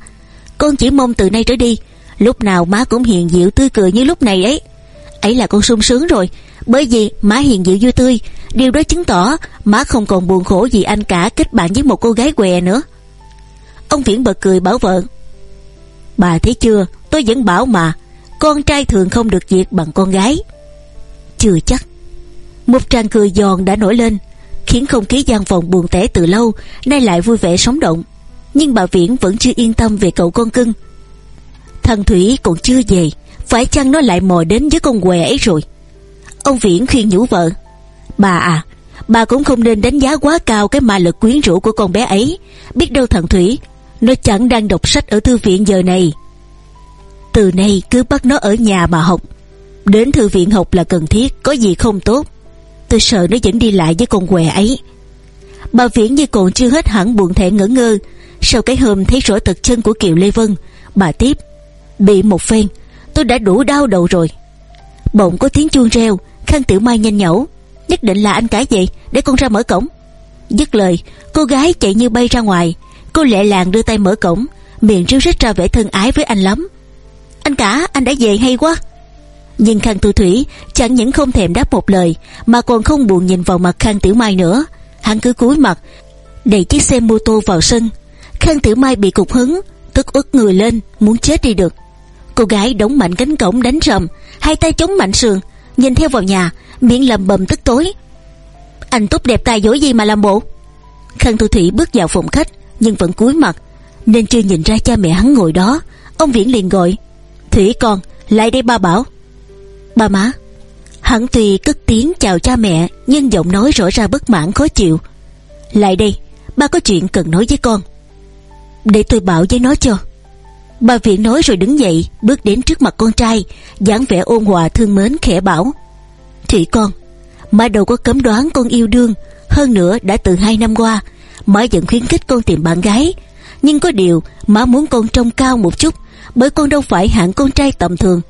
Con chỉ mong từ nay trở đi Lúc nào má cũng hiền dịu tươi cười như lúc này ấy. Ấy là con sung sướng rồi, Bởi vì má hiền dịu vui tươi. Điều đó chứng tỏ má không còn buồn khổ vì anh cả kết bạn với một cô gái què nữa. Ông Viễn bật cười bảo vợ, Bà thấy chưa, Tôi vẫn bảo mà, Con trai thường không được việc bằng con gái. Chưa chắc. Một tràng cười giòn đã nổi lên, Khiến không khí gian phòng buồn tẻ từ lâu, Nay lại vui vẻ sống động. Nhưng bà Viễn vẫn chưa yên tâm về cậu con cưng. Thằng Thủy còn chưa về, Phải chăng nó lại mò đến với con què ấy rồi? Ông Viễn khuyên nhủ vợ, Bà à Bà cũng không nên đánh giá quá cao Cái ma lực quyến rũ của con bé ấy. Biết đâu thằng Thủy, Nó chẳng đang đọc sách ở thư viện giờ này. Từ nay cứ bắt nó ở nhà mà học. Đến thư viện học là cần thiết, Có gì không tốt. Tôi sợ nó vẫn đi lại với con què ấy. Bà Viễn như còn chưa hết hẳn buồn thẹn ngỡ ngơ, Sau cái hôm thấy rõ tật chân của Kiều Lê Vân, Bà tiếp Bị một phen, Tôi đã đủ đau đầu rồi. Bỗng có tiếng chuông reo, Khang Tiểu Mai nhanh nhẩu, Nhất định là anh cả vậy, Để con ra mở cổng. Dứt lời, Cô gái chạy như bay ra ngoài, Cô lẹ làng đưa tay mở cổng, Miệng ríu rít ra vẻ thân ái với anh lắm. Anh cả, anh đã về hay quá? Nhưng Khang Tu Thủy chẳng những không thèm đáp một lời, Mà còn không buồn nhìn vào mặt Khang Tiểu Mai nữa. Hắn cứ cúi mặt, Đẩy chiếc xe mô tô vào sân. Khang Tiểu Mai bị cục hứng, Tức ức người lên, muốn chết đi được. Cô gái đóng mạnh cánh cổng đánh rầm, Hai tay chống mạnh sườn, Nhìn theo vào nhà, Miệng lầm bầm tức tối. Anh tốt đẹp tài dối gì mà làm bộ? Khang thu Thủy bước vào phòng khách, Nhưng vẫn cúi mặt, Nên chưa nhìn ra cha mẹ hắn ngồi đó. Ông Viễn liền gọi, Thủy con, lại đây ba bảo. Ba má. Hắn tuy cất tiếng chào cha mẹ, Nhưng giọng nói rõ ra bất mãn khó chịu. Lại đây, Ba có chuyện cần nói với con. Để tôi bảo với nó cho. Bà Viện nói rồi đứng dậy, Bước đến trước mặt con trai, dáng vẻ ôn hòa thương mến khẽ bảo, Thủy con, Má đâu có cấm đoán con yêu đương. Hơn nữa, đã từ hai năm qua, Má vẫn khuyến khích con tìm bạn gái. Nhưng có điều, má muốn con trông cao một chút, Bởi con đâu phải hạng con trai tầm thường.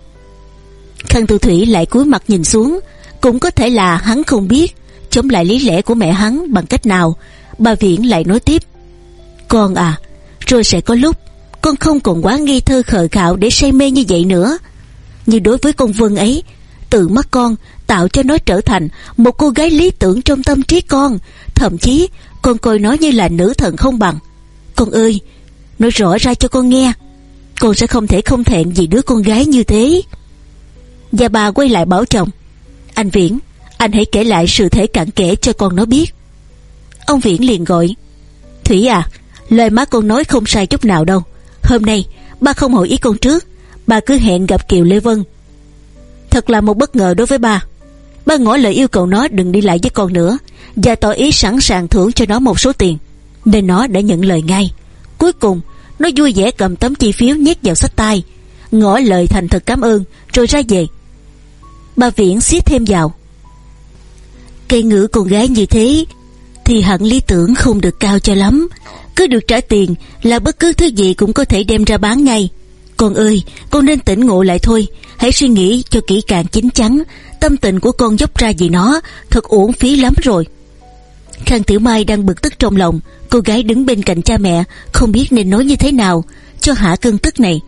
Khăn Tư thủy lại cúi mặt nhìn xuống, Cũng có thể là hắn không biết, Chống lại lý lẽ của mẹ hắn bằng cách nào. Bà Viễn lại nói tiếp, Con à Rồi sẽ có lúc con không còn quá nghi thơ khờ khạo Để say mê như vậy nữa. Nhưng đối với con Vân ấy Tự mắt con tạo cho nó trở thành Một cô gái lý tưởng trong tâm trí con. Thậm chí, con coi nó như là nữ thần không bằng. Con ơi, Nói rõ ra cho con nghe. Con sẽ không thể không thẹn vì đứa con gái như thế. Và bà quay lại bảo chồng, Anh Viễn, Anh hãy kể lại sự thể cặn kẽ cho con nó biết. Ông Viễn liền gọi, Thủy à Lời má con nói không sai chút nào đâu. Hôm nay, ba không hỏi ý con trước, Ba cứ hẹn gặp Kiều Lê Vân. Thật là một bất ngờ đối với ba. Ba ngỏ lời yêu cầu nó đừng đi lại với con nữa, Và tỏ ý sẵn sàng thưởng cho nó một số tiền, Nên nó đã nhận lời ngay. Cuối cùng, Nó vui vẻ cầm tấm chi phiếu nhét vào sách tay, Ngỏ lời thành thật cảm ơn, Rồi ra về. Bà Viễn xiết thêm vào. Cây ngữ con gái như thế Thì hẳn lý tưởng không được cao cho lắm. Cứ được trả tiền Là bất cứ thứ gì cũng có thể đem ra bán ngay. Con ơi, Con nên tỉnh ngộ lại thôi. Hãy suy nghĩ cho kỹ càng chín chắn. Tâm tình của con dốc ra vì nó, Thật uổng phí lắm rồi. Khang Tiểu Mai đang bực tức trong lòng. Cô gái đứng bên cạnh cha mẹ, Không biết nên nói như thế nào Cho hạ cơn tức này.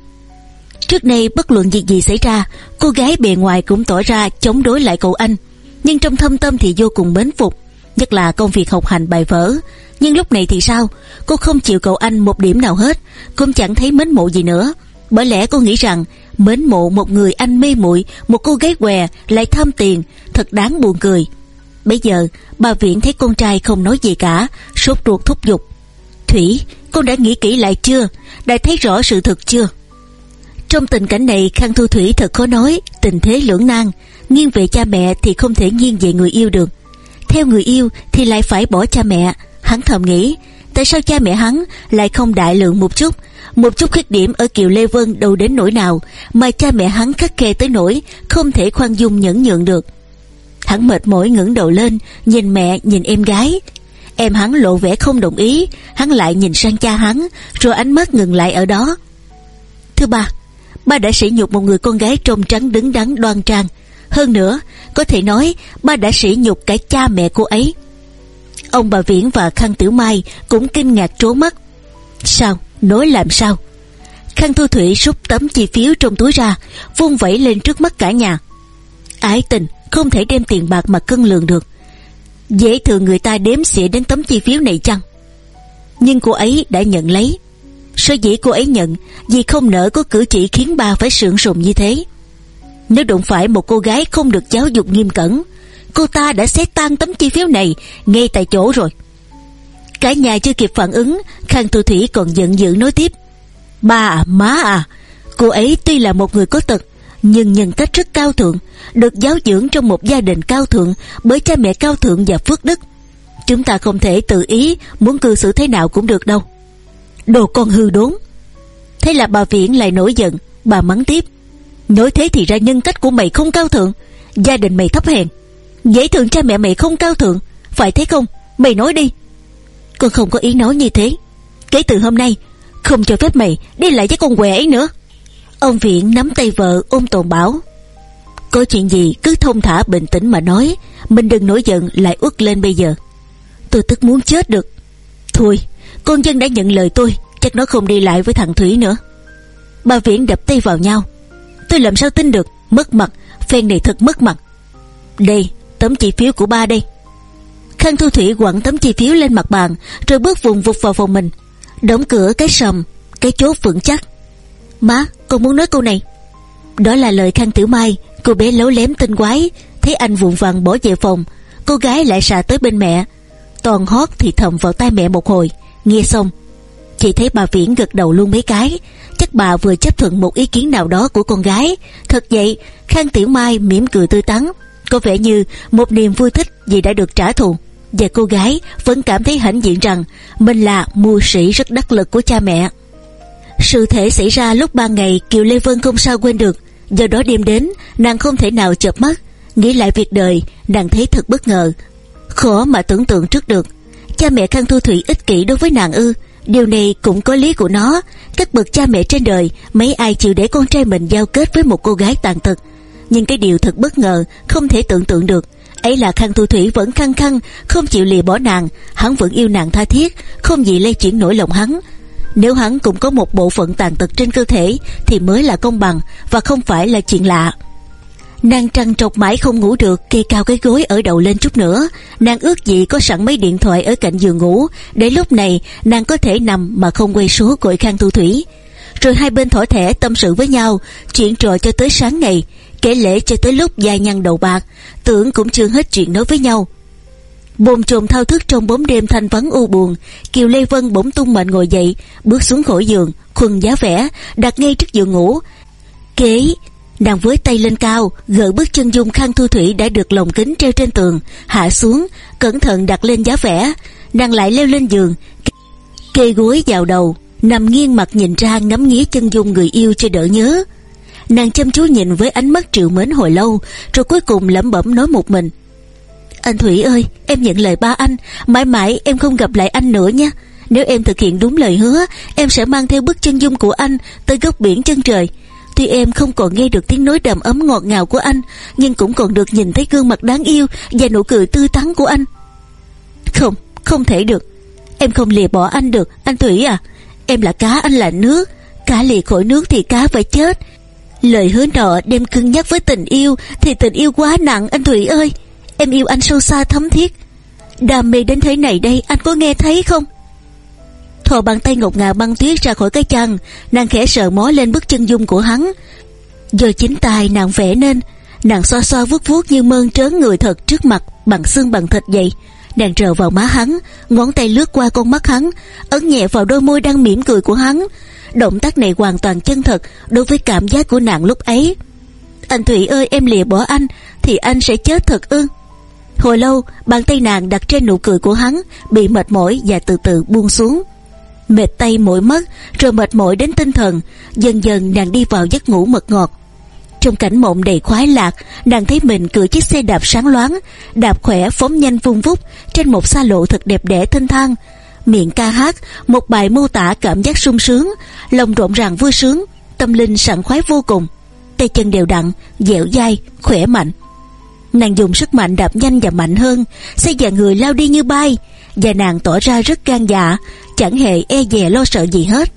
Trước đây bất luận việc gì xảy ra, Cô gái bề ngoài cũng tỏ ra chống đối lại cậu anh. Nhưng trong thâm tâm thì vô cùng mến phục. Nhất là công việc học hành bài vở. Nhưng lúc này thì sao? Cô không chịu cậu anh một điểm nào hết. Cũng chẳng thấy mến mộ gì nữa. Bởi lẽ cô nghĩ rằng Mến mộ một người anh mê muội, Một cô gái què lại tham tiền, Thật đáng buồn cười. Bây giờ, bà viện thấy con trai không nói gì cả, Sốt ruột thúc giục. Thủy, con đã nghĩ kỹ lại chưa? Đã thấy rõ sự thật chưa? Trong tình cảnh này, Khang Thu Thủy thật khó nói, Tình thế lưỡng nan. Nghiêng về cha mẹ thì không thể nghiêng về người yêu được. Theo người yêu thì lại phải bỏ cha mẹ. Hắn thầm nghĩ, Tại sao cha mẹ hắn lại không đại lượng một chút? Một chút khuyết điểm ở Kiều Lê Vân đâu đến nỗi nào Mà cha mẹ hắn khắc khe tới nỗi Không thể khoan dung nhẫn nhượng được. Hắn mệt mỏi ngẩng đầu lên, Nhìn mẹ, nhìn em gái. Em hắn lộ vẻ không đồng ý, Hắn lại nhìn sang cha hắn, Rồi ánh mắt ngừng lại ở đó. Thứ ba Ba đã sỉ nhục một người con gái trông trắng đứng đắn đoan trang. Hơn nữa, Có thể nói ba đã sỉ nhục cả cha mẹ cô ấy. Ông bà Viễn và Khang Tiểu Mai Cũng kinh ngạc trố mắt. Sao? Nói làm sao? Khang Thu Thủy rút tấm chi phiếu trong túi ra, Vung vẩy lên trước mắt cả nhà. Ái tình, không thể đem tiền bạc mà cân lượng được. Dễ thường người ta đếm xỉa đến tấm chi phiếu này chăng? Nhưng cô ấy đã nhận lấy. Sở dĩ cô ấy nhận, Vì không nỡ có cử chỉ khiến ba phải sượng sùng như thế. Nếu đụng phải một cô gái không được giáo dục nghiêm cẩn Cô ta đã xé tan tấm chi phiếu này Ngay tại chỗ rồi Cả nhà chưa kịp phản ứng Khang Thu Thủy còn giận dữ nói tiếp Ba à má à Cô ấy tuy là một người có tật nhưng nhân cách rất cao thượng, được giáo dưỡng trong một gia đình cao thượng bởi cha mẹ cao thượng và phước đức. Chúng ta không thể tự ý muốn cư xử thế nào cũng được đâu. Đồ con hư đốn. Thế là bà Viễn lại nổi giận, bà mắng tiếp. Nói thế thì ra nhân cách của mày không cao thượng, gia đình mày thấp hèn. Dễ thường cha mẹ mày không cao thượng, phải thế không? Mày nói đi. Con không có ý nói như thế. Kể từ hôm nay Không cho phép mày đi lại với con què ấy nữa. Ông Viện nắm tay vợ ôm tồn bảo. Có chuyện gì cứ thông thả bình tĩnh mà nói. Mình đừng nổi giận lại uất lên bây giờ. Tôi tức muốn chết được. Thôi con dân đã nhận lời tôi. Chắc nó không đi lại với thằng Thủy nữa. Bà Viễn đập tay vào nhau. Tôi làm sao tin được? Mất mặt, Phen này thật mất mặt. Đây, tấm chi phiếu của ba đây. Khang Thu Thủy quẳng tấm chi phiếu lên mặt bàn, Rồi bước vùng vụt vào phòng mình. Đóng cửa cái sầm, Cái chốt vững chắc. Má, con muốn nói câu này. Đó là lời Khang Tiểu Mai, Cô bé lấu lém tinh quái, Thấy anh vụn vàng bỏ về phòng. Cô gái lại xà tới bên mẹ. Toàn hót thì thầm vào tai mẹ một hồi. Nghe xong chỉ thấy bà Viễn gật đầu luôn mấy cái, Chắc bà vừa chấp thuận một ý kiến nào đó của con gái. Thật vậy, Khang Tiểu Mai mỉm cười tươi tắn. Có vẻ như một niềm vui thích vì đã được trả thù. Và cô gái vẫn cảm thấy hãnh diện rằng Mình là mưu sĩ rất đắc lực của cha mẹ. Sự thể xảy ra lúc ban ngày Kiều Lê Vân không sao quên được. Do đó đêm đến, Nàng không thể nào chợp mắt. Nghĩ lại việc đời, Nàng thấy thật bất ngờ. Khó mà tưởng tượng trước được. Cha mẹ Khang Thu Thủy ích kỷ đối với nàng ư. Điều này cũng có lý của nó. Các bậc cha mẹ trên đời, Mấy ai chịu để con trai mình giao kết với một cô gái tàn tật. Nhưng cái điều thật bất ngờ, Không thể tưởng tượng được. Ấy là Khang Thu Thủy vẫn khăng khăng, Không chịu lìa bỏ nàng. Hắn vẫn yêu nàng tha thiết, Không gì lây chuyển nổi lòng hắn. Nếu hắn cũng có một bộ phận tàn tật trên cơ thể, Thì mới là công bằng Và không phải là chuyện lạ. Nàng trằn trọc mãi không ngủ được, Kê cao cái gối ở đầu lên chút nữa. Nàng ước gì có sẵn mấy điện thoại ở cạnh giường ngủ. Để lúc này, nàng có thể nằm Mà không quay số gọi Khang Thu Thủy. Rồi hai bên thỏ thẻ tâm sự với nhau, Chuyện trò cho tới sáng ngày, Kể lễ cho tới lúc dài nhăn đầu bạc. Tưởng cũng chưa hết chuyện nói với nhau. Bồn chồn thao thức trong bóng đêm thanh vắng u buồn, Kiều Lê Vân bỗng tung mệnh ngồi dậy, Bước xuống khỏi giường Khuân giá vẻ, Đặt ngay trước giường ngủ. Kế Nàng với tay lên cao, Gỡ bức chân dung khăn thu thủy đã được lồng kính treo trên tường, Hạ xuống, Cẩn thận đặt lên giá vẽ. Nàng lại leo lên giường, Kê gối vào đầu, Nằm nghiêng mặt nhìn ra ngắm nghía chân dung người yêu cho đỡ nhớ. Nàng chăm chú nhìn với ánh mắt triệu mến hồi lâu, Rồi cuối cùng lẩm bẩm nói một mình. Anh Thủy ơi, Em nhận lời ba anh, Mãi mãi em không gặp lại anh nữa nha. Nếu em thực hiện đúng lời hứa, Em sẽ mang theo bức chân dung của anh Tới góc biển chân trời. Tuy em không còn nghe được tiếng nói đầm ấm ngọt ngào của anh Nhưng cũng còn được nhìn thấy gương mặt đáng yêu Và nụ cười tươi tắn của anh. Không, không thể được. Em không lìa bỏ anh được Anh Thủy à. Em là cá, anh là nước. Cá lìa khỏi nước thì cá phải chết. Lời hứa nọ đem cưng nhắc với tình yêu Thì tình yêu quá nặng anh Thủy ơi. Em yêu anh sâu xa thấm thiết. Đam mê đến thế này đây Anh có nghe thấy không? Thò bàn tay ngọc ngà băng tuyết ra khỏi cái chăn, nàng khẽ sợ mó lên bức chân dung của hắn. Do chính tay nàng vẽ nên, nàng xoa xoa vuốt vuốt như mơn trớn người thật trước mặt, bằng xương bằng thịt vậy. Nàng rờ vào má hắn, ngón tay lướt qua con mắt hắn, ấn nhẹ vào đôi môi đang mỉm cười của hắn. Động tác này hoàn toàn chân thật đối với cảm giác của nàng lúc ấy. Anh thủy ơi, em lìa bỏ anh, thì anh sẽ chết thật ư? Hồi lâu, bàn tay nàng đặt trên nụ cười của hắn, bị mệt mỏi và từ từ buông xuống mệt tay mỏi mất rồi mệt mỏi đến tinh thần. Dần dần nàng đi vào giấc ngủ mật ngọt. Trong cảnh mộng đầy khoái lạc, nàng thấy mình cưỡi chiếc xe đạp sáng loáng. Đạp khỏe phóng nhanh vung vút, trên một xa lộ thật đẹp đẽ thênh thang. Miệng ca hát, một bài mô tả cảm giác sung sướng, lòng rộn ràng vui sướng, tâm linh sảng khoái vô cùng. Tay chân đều đặn, dẻo dai, khỏe mạnh. Nàng dùng sức mạnh đạp nhanh và mạnh hơn, xe và người lao đi như bay và nàng tỏ ra rất gan dạ chẳng hề e dè lo sợ gì hết.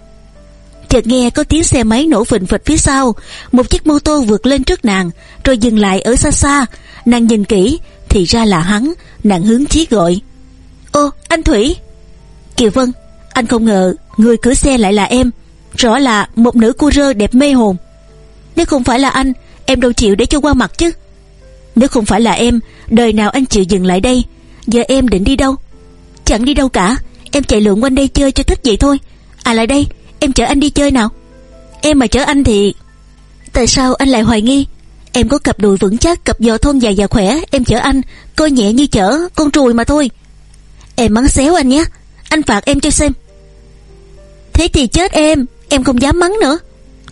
Chợt nghe có tiếng xe máy nổ phình phịch phía sau, một chiếc mô tô vượt lên trước nàng, rồi dừng lại ở xa xa. Nàng nhìn kỹ, thì ra là hắn, nàng hướng chí gọi. Ô, anh thủy! Kiều vân, anh không ngờ người cửa xe lại là em, rõ là một nữ cô rơ đẹp mê hồn. Nếu không phải là anh, em đâu chịu để cho qua mặt chứ? Nếu không phải là em, đời nào anh chịu dừng lại đây? Giờ em định đi đâu? Chẳng đi đâu cả. Em chạy lượn quanh đây chơi cho thích vậy thôi. À lại đây, em chở anh đi chơi nào. Em mà chở anh thì Tại sao anh lại hoài nghi? Em có cặp đùi vững chắc, Cặp giò thon dài và khỏe, Em chở anh, Coi nhẹ như chở con trùi mà thôi. Em mắng xéo anh nhé, Anh phạt em cho xem. Thế thì chết em Em không dám mắng nữa.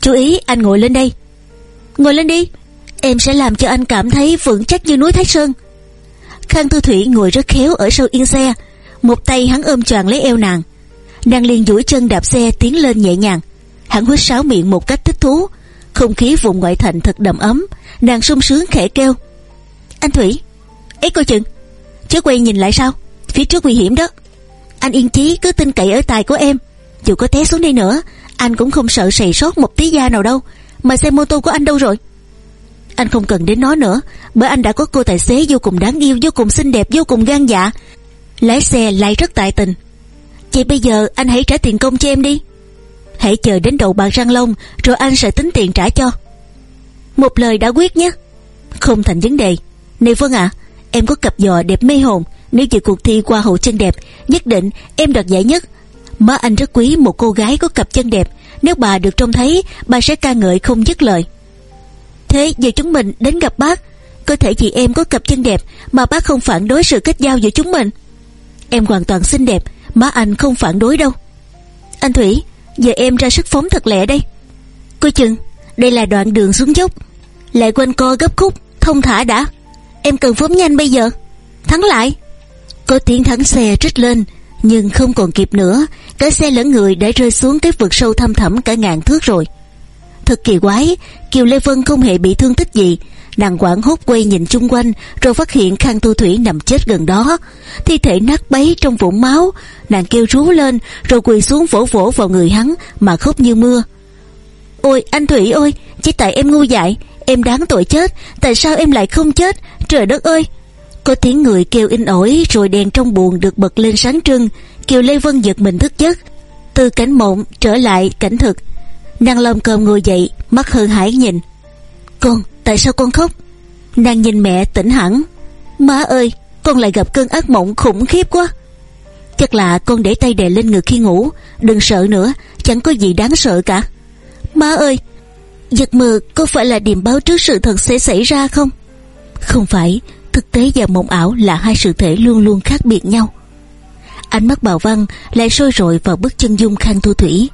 Chú ý, anh ngồi lên đây. Ngồi lên đi, Em sẽ làm cho anh cảm thấy vững chắc như núi Thái Sơn. Khang Tư Thủy ngồi rất khéo ở sau yên xe một tay hắn ôm choàng lấy eo nàng. Nàng liền duỗi chân đạp xe tiến lên nhẹ nhàng. Hắn huýt sáo miệng một cách thích thú. Không khí vùng ngoại thành thật đầm ấm. Nàng sung sướng khẽ kêu. Anh Thủy ấy coi chừng. Chớ quay nhìn lại sao? Phía trước nguy hiểm đó. Anh yên chí cứ tin cậy ở tài của em. Dù có té xuống đây nữa Anh cũng không sợ sầy sót một tí da nào đâu. Mà xe mô tô của anh đâu rồi? Anh không cần đến nó nữa Bởi anh đã có cô tài xế vô cùng đáng yêu Vô cùng xinh đẹp, vô cùng gan dạ. Lái xe lại rất tài tình. Vậy bây giờ anh hãy trả tiền công cho em đi. Hãy chờ đến đầu bạc răng long, Rồi anh sẽ tính tiền trả cho. Một lời đã quyết nhé. Không thành vấn đề. Này Vân ạ, Em có cặp giò đẹp mê hồn. Nếu dự cuộc thi qua hậu chân đẹp, Nhất định em đoạt giải nhất. Má anh rất quý một cô gái có cặp chân đẹp. Nếu bà được trông thấy, Bà sẽ ca ngợi không dứt lời. Thế giờ chúng mình đến gặp bác. Có thể chị em có cặp chân đẹp Mà bác không phản đối sự kết giao giữa chúng mình. Em hoàn toàn xinh đẹp, Má anh không phản đối đâu. Anh Thủy, Giờ em ra sức phóng thật lẹ đây. Cô chừng, Đây là đoạn đường xuống dốc. Lại quanh co gấp khúc, Thông thả đã. Em cần phóng nhanh bây giờ. Thắng lại. Có tiếng thắng xe trích lên, Nhưng không còn kịp nữa. Cả xe lẫn người đã rơi xuống cái vực sâu thăm thẳm cả ngàn thước rồi. Thật kỳ quái, Kiều Lê Vân không hề bị thương tích gì Nàng quảng hốt quay nhìn chung quanh, Rồi phát hiện Khang Tu Thủy nằm chết gần đó. Thi thể nát bấy trong vũng máu. Nàng kêu rú lên, Rồi quỳ xuống vỗ vỗ vào người hắn Mà khóc như mưa. Ôi, anh Thủy ơi Chỉ tại em ngu dại. Em đáng tội chết. Tại sao em lại không chết? Trời đất ơi! Có tiếng người kêu in ỏi, Rồi đèn trong buồng được bật lên sáng trưng. Kiều Lê Vân giật mình thức giấc. Từ cảnh mộng trở lại cảnh thực. Nàng lom cơm ngồi dậy, Mắt hờ hải nhìn. Con tại sao con khóc? Nàng nhìn mẹ tỉnh hẳn. Má ơi, con lại gặp cơn ác mộng khủng khiếp quá. Chắc là con để tay đè lên ngực khi ngủ. Đừng sợ nữa, Chẳng có gì đáng sợ cả. Má ơi Giật mơ có phải là điềm báo trước sự thật sẽ xảy ra không? Không phải, Thực tế và mộng ảo là hai sự thể luôn luôn khác biệt nhau. Ánh mắt bào văn lại sôi rội vào bức chân dung khang thu thủy.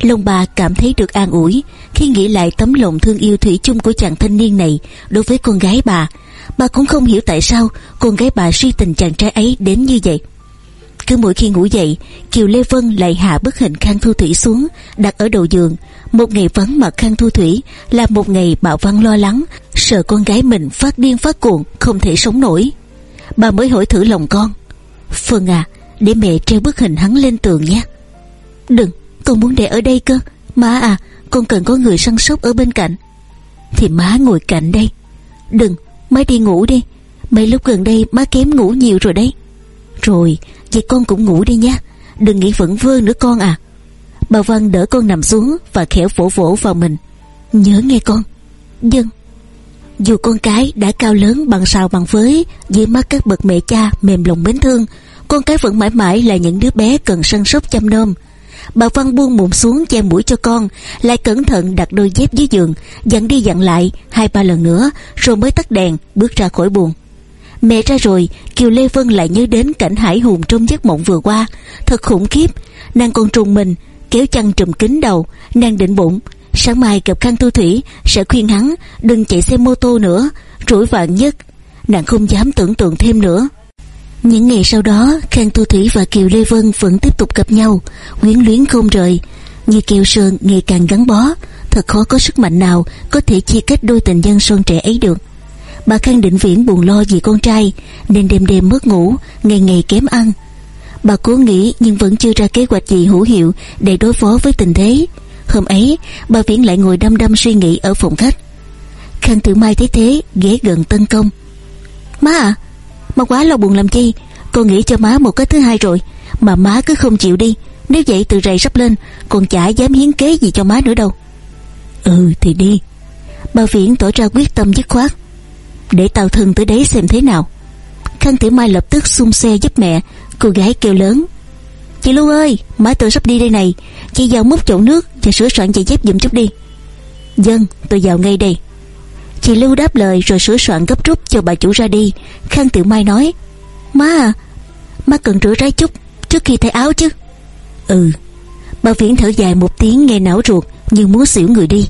Lòng bà cảm thấy được an ủi khi nghĩ lại tấm lòng thương yêu thủy chung của chàng thanh niên này đối với con gái bà. Bà cũng không hiểu tại sao con gái bà suy tình chàng trai ấy đến như vậy. Cứ mỗi khi ngủ dậy, Kiều Lê Vân lại hạ bức hình Khang Thu Thủy xuống, đặt ở đầu giường. Một ngày vắng mặt Khang Thu Thủy là một ngày bảo văn lo lắng, sợ con gái mình phát điên phát cuồng, không thể sống nổi. Bà mới hỏi thử lòng con. Phân à, để mẹ treo bức hình hắn lên tường nhé. Đừng, con muốn để ở đây cơ. Má à con cần có người săn sóc ở bên cạnh. Thì má ngồi cạnh đây. Đừng, má đi ngủ đi. Mấy lúc gần đây má kém ngủ nhiều rồi đấy. Rồi, Vậy con cũng ngủ đi nha Đừng nghĩ vẩn vơ nữa con à. Bà Văn đỡ con nằm xuống Và khẽ vỗ vỗ vào mình. Nhớ nghe con. Dân. Dù con cái đã cao lớn bằng sào bằng với, Dưới mắt các bậc mẹ cha mềm lòng mến thương, Con cái vẫn mãi mãi là những đứa bé cần săn sóc chăm nom. Bà Văn buông mụn xuống che mũi cho con, Lại cẩn thận đặt đôi dép dưới giường, Dặn đi dặn lại hai ba lần nữa, Rồi mới tắt đèn, bước ra khỏi buồn Mẹ ra rồi, Kiều Lê Vân lại nhớ đến cảnh hải hùng trong giấc mộng vừa qua. Thật khủng khiếp, Nàng còn trùng mình, Kéo chăn trùm kín đầu, Nàng định bụng. Sáng mai gặp Khang Tu Thủy, Sẽ khuyên hắn đừng chạy xe mô tô nữa, Rủi vạn nhất, Nàng không dám tưởng tượng thêm nữa những ngày sau đó, Khang, Tu Thủy và Kiều Lê Vân vẫn tiếp tục gặp nhau, Quyến luyến không rời. Như Kiều Sơn ngày càng gắn bó, Thật khó có sức mạnh nào Có thể chia cách đôi tình nhân son trẻ ấy được. Bà Khang định viễn buồn lo vì con trai, Nên đêm đêm mất ngủ, Ngày ngày kém ăn. Bà cố nghĩ nhưng vẫn chưa ra kế hoạch gì hữu hiệu Để đối phó với tình thế. Hôm ấy, bà Viễn lại ngồi đăm đăm suy nghĩ ở phòng khách. Khang Tử Mai thấy thế, ghé gần tân công. Má à Má quá lo buồn làm chi? Con nghĩ cho má một cái thứ hai rồi. Mà má cứ không chịu đi. Nếu vậy từ rày sắp lên, còn chả dám hiến kế gì cho má nữa đâu. Ừ thì đi. Bà Viễn tỏ ra quyết tâm dứt khoát. Để tàu thân tới đấy xem thế nào. Khang Tiểu Mai lập tức xung xe giúp mẹ. Cô gái kêu lớn. Chị Lưu ơi, má tôi sắp đi đây này. Chị vào múc chậu nước Và sửa soạn giày dép dùm chút đi. Dân tôi vào ngay đây. Chị Lưu đáp lời rồi sửa soạn gấp rút cho bà chủ ra đi. Khang Tiểu Mai nói Má à Má cần rửa ráy chút, Trước khi thay áo chứ. Ừ. Bà Viễn thở dài một tiếng nghe não ruột Như muốn xỉu người đi.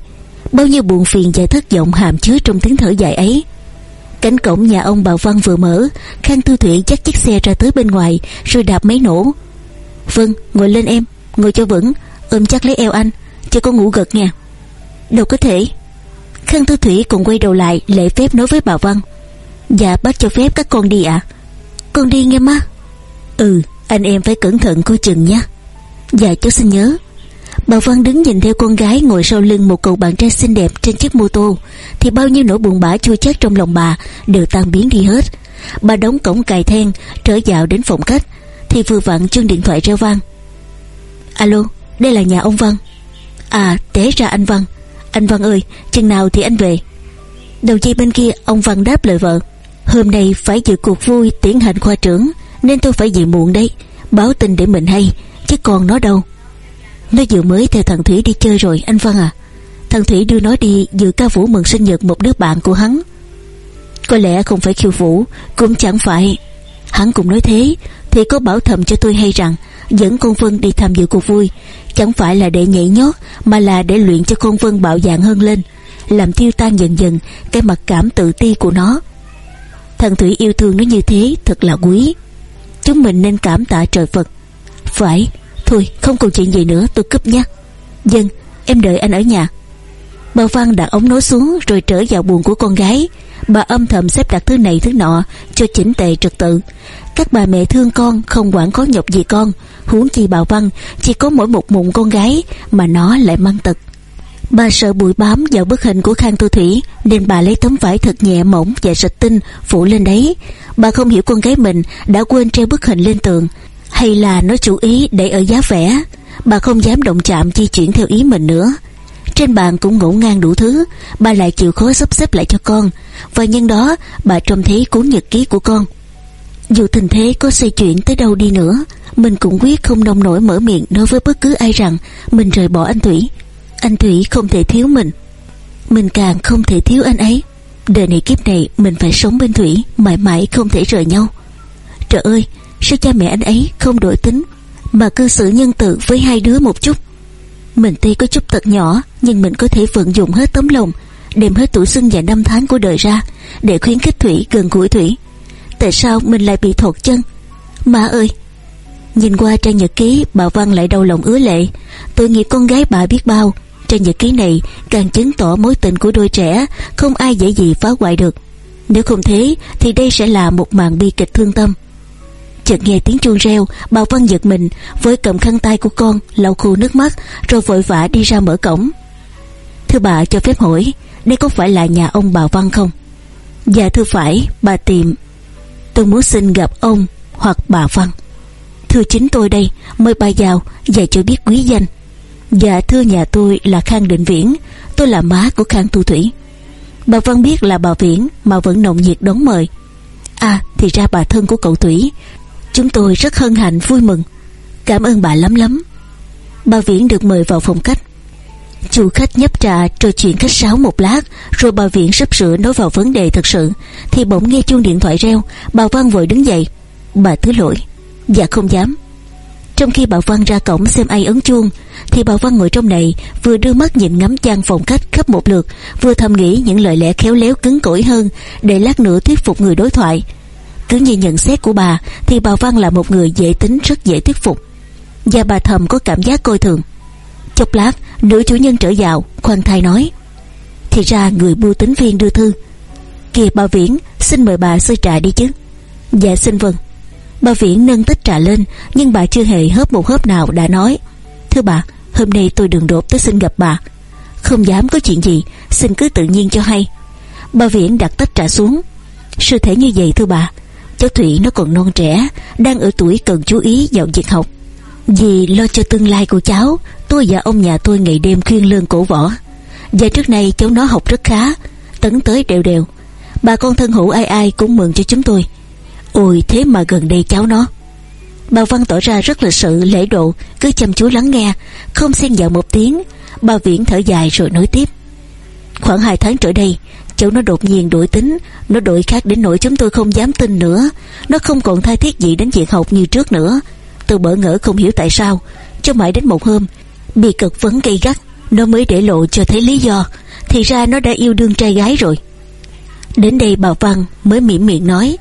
Bao nhiêu buồn phiền và thất vọng hàm chứa trong tiếng thở dài ấy. Cánh cổng nhà ông bà Văn vừa mở, Khang Tư Thủy dắt chiếc xe ra tới bên ngoài, Rồi đạp máy nổ. Vâng ngồi lên em, Ngồi cho vững, Ôm chắc lấy eo anh Chứ có ngủ gật nha. Đâu có thể khương Thu Thủy cùng quay đầu lại lễ phép nói với bà Văn. Dạ bác cho phép các con đi ạ. Con đi nghe má. Ừ anh em phải cẩn thận coi chừng nhé. Dạ cháu xin nhớ. Bà Văn đứng nhìn theo con gái ngồi sau lưng một cậu bạn trai xinh đẹp trên chiếc mô tô. Thì bao nhiêu nỗi buồn bã chua chát trong lòng bà đều tan biến đi hết. Bà đóng cổng cài then trở dạo đến phòng khách Thì vừa vặn chuông điện thoại reo vang. Alo, đây là nhà ông Văn. À, té ra anh Văn. Anh Văn ơi, chừng nào thì anh về. Đầu dây bên kia ông Văn đáp lời vợ. Hôm nay phải dự cuộc vui tiến hành khoa trưởng Nên tôi phải về muộn đấy. Báo tin để mình hay Chứ còn nó đâu. Nó vừa mới theo thằng Thủy đi chơi rồi anh Văn à. Thằng Thủy đưa nó đi dự ca vũ mừng sinh nhật một đứa bạn của hắn. Có lẽ không phải khiêu vũ Cũng chẳng phải. Hắn cũng nói thế thì có bảo thầm cho tôi hay rằng, Dẫn con Vân đi tham dự cuộc vui. Chẳng phải là để nhảy nhót, Mà là để luyện cho con Vân bạo dạn hơn lên, Làm tiêu tan dần dần Cái mặt cảm tự ti của nó. Thần Thủy yêu thương nó như thế Thật là quý. Chúng mình nên cảm tạ trời Phật. Phải, Thôi, không còn chuyện gì nữa, tôi cúp nhé. Dân, em đợi anh ở nhà. Bà Văn đặt ống nối xuống Rồi trở vào buồn của con gái. Bà âm thầm xếp đặt thứ này thứ nọ Cho chỉnh tề trật tự. Các bà mẹ thương con không quản khó nhọc gì con. Huống chi bà Văn Chỉ có mỗi một mụn con gái Mà nó lại mang tật. Bà sợ bụi bám vào bức hình của Khang Tu Thủy Nên bà lấy tấm vải thật nhẹ mỏng và sạch tinh phủ lên đấy. Bà không hiểu con gái mình đã quên treo bức hình lên tường Hay là nó chủ ý để ở giá vẽ. Bà không dám động chạm di chuyển theo ý mình nữa. Trên bàn cũng ngổn ngang đủ thứ. Bà lại chịu khó sắp xếp lại cho con. Và nhân đó, bà trông thấy cuốn nhật ký của con. Dù tình thế có xoay chuyển tới đâu đi nữa, Mình cũng quyết không nông nổi mở miệng nói với bất cứ ai rằng Mình rời bỏ anh Thủy. Anh Thủy không thể thiếu mình. Mình càng không thể thiếu anh ấy. Đời này kiếp này, mình phải sống bên Thủy, Mãi mãi không thể rời nhau. Trời ơi, Sao cha mẹ anh ấy không đổi tính, Mà cư xử nhân từ với hai đứa một chút? Mình tuy có chút tật nhỏ, Nhưng mình có thể vận dụng hết tấm lòng, Đem hết tuổi xuân và năm tháng của đời ra, Để khuyến khích Thủy gần gũi Thủy. Tại sao mình lại bị thột chân? Má ơi! Nhìn qua trang nhật ký, Bà Văn lại đau lòng ứa lệ. Tội nghiệp con gái bà biết bao. Trang nhật ký này càng chứng tỏ mối tình của đôi trẻ, Không ai dễ gì phá hoại được. Nếu không thế, Thì đây sẽ là một màn bi kịch thương tâm. Chợt nghe tiếng chuông reo, Bà Văn giật mình, Với cầm khăn tay của con lau khô nước mắt, Rồi vội vã đi ra mở cổng. Thưa bà cho phép hỏi, Đây có phải là nhà ông bà Văn không? Dạ thưa phải, Bà tìm. Tôi muốn xin gặp ông hoặc bà Văn. Thưa chính tôi đây, Mời bà vào và cho biết quý danh. Dạ thưa nhà tôi là Khang Định Viễn, Tôi là má của Khang Tu Thủy. Bà Văn biết là bà Viễn Mà vẫn nồng nhiệt đón mời. À thì ra bà thân của cậu Thủy Chúng tôi rất hân hạnh, vui mừng. Cảm ơn bà lắm lắm. Bà Viễn được mời vào phòng khách. Chủ khách nhấp trà trò chuyện khách sáo một lát, Rồi bà Viễn sắp sửa nói vào vấn đề thật sự. Thì bỗng nghe chuông điện thoại reo, Bà Văn vội đứng dậy. Bà thứ lỗi. Dạ không dám. Trong khi bà Văn ra cổng xem ai ấn chuông, thì bà Văn ngồi trong này, vừa đưa mắt nhìn ngắm gian phòng khách khắp một lượt, vừa thầm nghĩ những lời lẽ khéo léo cứng cỏi hơn, để lát nữa thuyết phục người đối thoại cứ như nhận xét của bà, thì bà Văn là một người dễ tính, rất dễ thuyết phục. Và bà thầm có cảm giác coi thường. Chốc lát, nữ chủ nhân trở vào, khoan thai nói, thì ra người bưu tính viên đưa thư. Kìa bà Viễn, xin mời bà xơi trà đi chứ. Dạ xin vâng. Bà Viễn nâng tách trà lên, nhưng bà chưa hề hớp một hớp nào đã nói, thưa bà, Hôm nay tôi đường đột tới xin gặp bà. Không dám có chuyện gì, Xin cứ tự nhiên cho hay. Bà Viễn đặt tách trà xuống. Sự thể như vậy thưa bà Cháu Thủy nó còn non trẻ, Đang ở tuổi cần chú ý vào việc học. Vì lo cho tương lai của cháu, Tôi và ông nhà tôi ngày đêm khuyên lương cổ võ. Và trước nay cháu nó học rất khá, Tấn tới đều đều. Bà con thân hữu ai ai cũng mừng cho chúng tôi. Ôi, thế mà gần đây cháu nó. Bà Văn tỏ ra rất lịch sự lễ độ, Cứ chăm chú lắng nghe, Không xen vào một tiếng. Bà Viễn thở dài rồi nói tiếp. Khoảng hai tháng trở đây Cháu nó đột nhiên đổi tính. Nó đổi khác đến nỗi chúng tôi không dám tin nữa. Nó không còn thay thiết gì đến việc học như trước nữa. Tôi bỡ ngỡ không hiểu tại sao. Cho mãi đến một hôm, Bị cực vấn gây gắt, Nó mới để lộ cho thấy lý do. Thì ra nó đã yêu đương trai gái rồi. Đến đây bà Văn mới mỉm miệng nói,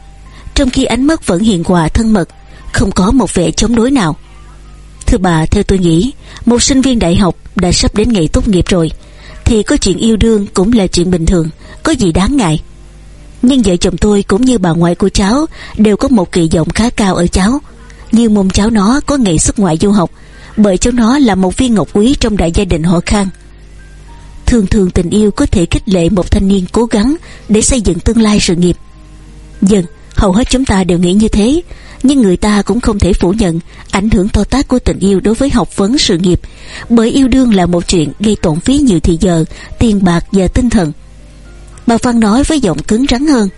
Trong khi ánh mắt vẫn hiền hòa thân mật, Không có một vẻ chống đối nào. Thưa bà, theo tôi nghĩ, Một sinh viên đại học đã sắp đến ngày tốt nghiệp rồi. Thì có chuyện yêu đương cũng là chuyện bình thường Có gì đáng ngại. Nhưng vợ chồng tôi cũng như bà ngoại của cháu Đều có một kỳ vọng khá cao ở cháu. Như mong cháu nó có ngày xuất ngoại du học Bởi cháu nó là một viên ngọc quý trong đại gia đình họ Khang. Thường thường tình yêu có thể khích lệ một thanh niên cố gắng Để xây dựng tương lai sự nghiệp. Dần, hầu hết chúng ta đều nghĩ như thế, Nhưng người ta cũng không thể phủ nhận Ảnh hưởng to tác của tình yêu đối với học vấn sự nghiệp, Bởi yêu đương là một chuyện gây tổn phí nhiều thị giờ, Tiền bạc và tinh thần. Bà Văn nói với giọng cứng rắn hơn.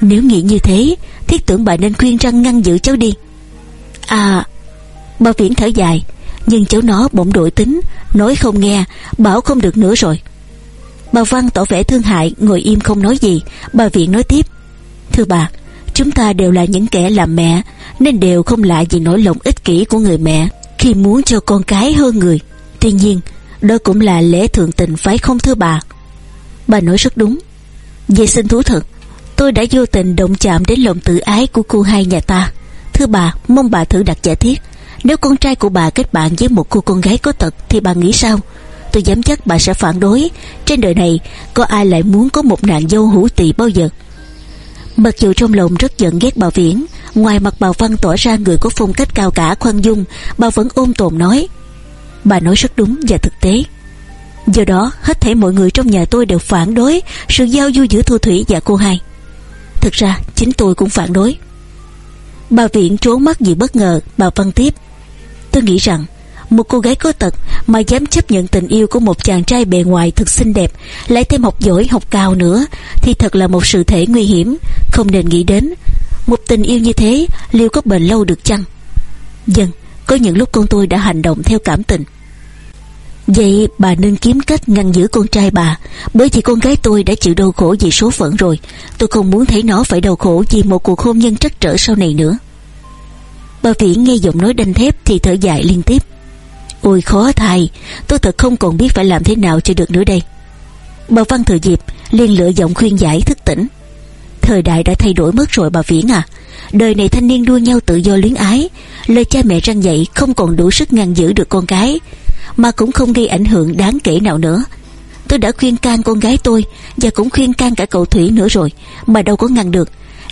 Nếu nghĩ như thế, Thiết tưởng bà nên khuyên răng ngăn giữ cháu đi. À Bà Viễn thở dài, nhưng cháu nó bỗng đổi tính, Nói không nghe, Bảo không được nữa rồi. Bà Văn tỏ vẻ thương hại, Ngồi im không nói gì. Bà Viện nói tiếp. Thưa bà Chúng ta đều là những kẻ làm mẹ, Nên đều không lạ gì nỗi lòng ích kỷ của người mẹ Khi muốn cho con cái hơn người. Tuy nhiên, Đó cũng là lễ thượng tình, phải không thưa bà? Bà nói rất đúng. Vậy xin thú thật, Tôi đã vô tình động chạm đến lòng tự ái của cô hai nhà ta. Thưa bà, Mong bà thử đặt giả thiết. Nếu con trai của bà kết bạn với một cô con gái có tật Thì bà nghĩ sao? Tôi dám chắc bà sẽ phản đối. Trên đời này, có ai lại muốn có một nàng dâu hữu tỳ bao giờ? Mặc dù trong lòng rất giận ghét bà Viễn, Ngoài mặt bà Văn tỏ ra người có phong cách cao cả khoan dung, Bà vẫn ôm tồn nói, Bà nói rất đúng và thực tế. Do đó, hết thể mọi người trong nhà tôi đều phản đối Sự giao du giữa Thu Thủy và cô hai. Thực ra, chính tôi cũng phản đối. Bà Viện trốn mắt vì bất ngờ, Bà Văn tiếp, Tôi nghĩ rằng, một cô gái có tật mà dám chấp nhận tình yêu của một chàng trai bề ngoài thật xinh đẹp, lại thêm học giỏi, học cao nữa, thì thật là một sự thể nguy hiểm không nên nghĩ đến, một tình yêu như thế, liệu có bền lâu được chăng? Dân có những lúc con tôi đã hành động theo cảm tình. Vậy bà nên kiếm cách ngăn giữ con trai bà, Bởi vì con gái tôi đã chịu đau khổ vì số phận rồi. Tôi không muốn thấy nó phải đau khổ vì một cuộc hôn nhân trắc trở sau này nữa. Bà Viễn nghe giọng nói đanh thép thì thở dài liên tiếp. Ôi, khó thay, Tôi thật không còn biết phải làm thế nào cho được nữa đây. Bà Văn thừa dịp liền lựa giọng khuyên giải thức tỉnh. Thời đại đã thay đổi mất rồi bà Viễn à. Đời này thanh niên đua nhau tự do luyến ái. Lời cha mẹ răng dạy không còn đủ sức ngăn giữ được con cái Mà cũng không gây ảnh hưởng đáng kể nào nữa. Tôi đã khuyên can con gái tôi Và cũng khuyên can cả cậu Thủy nữa rồi, Mà đâu có ngăn được.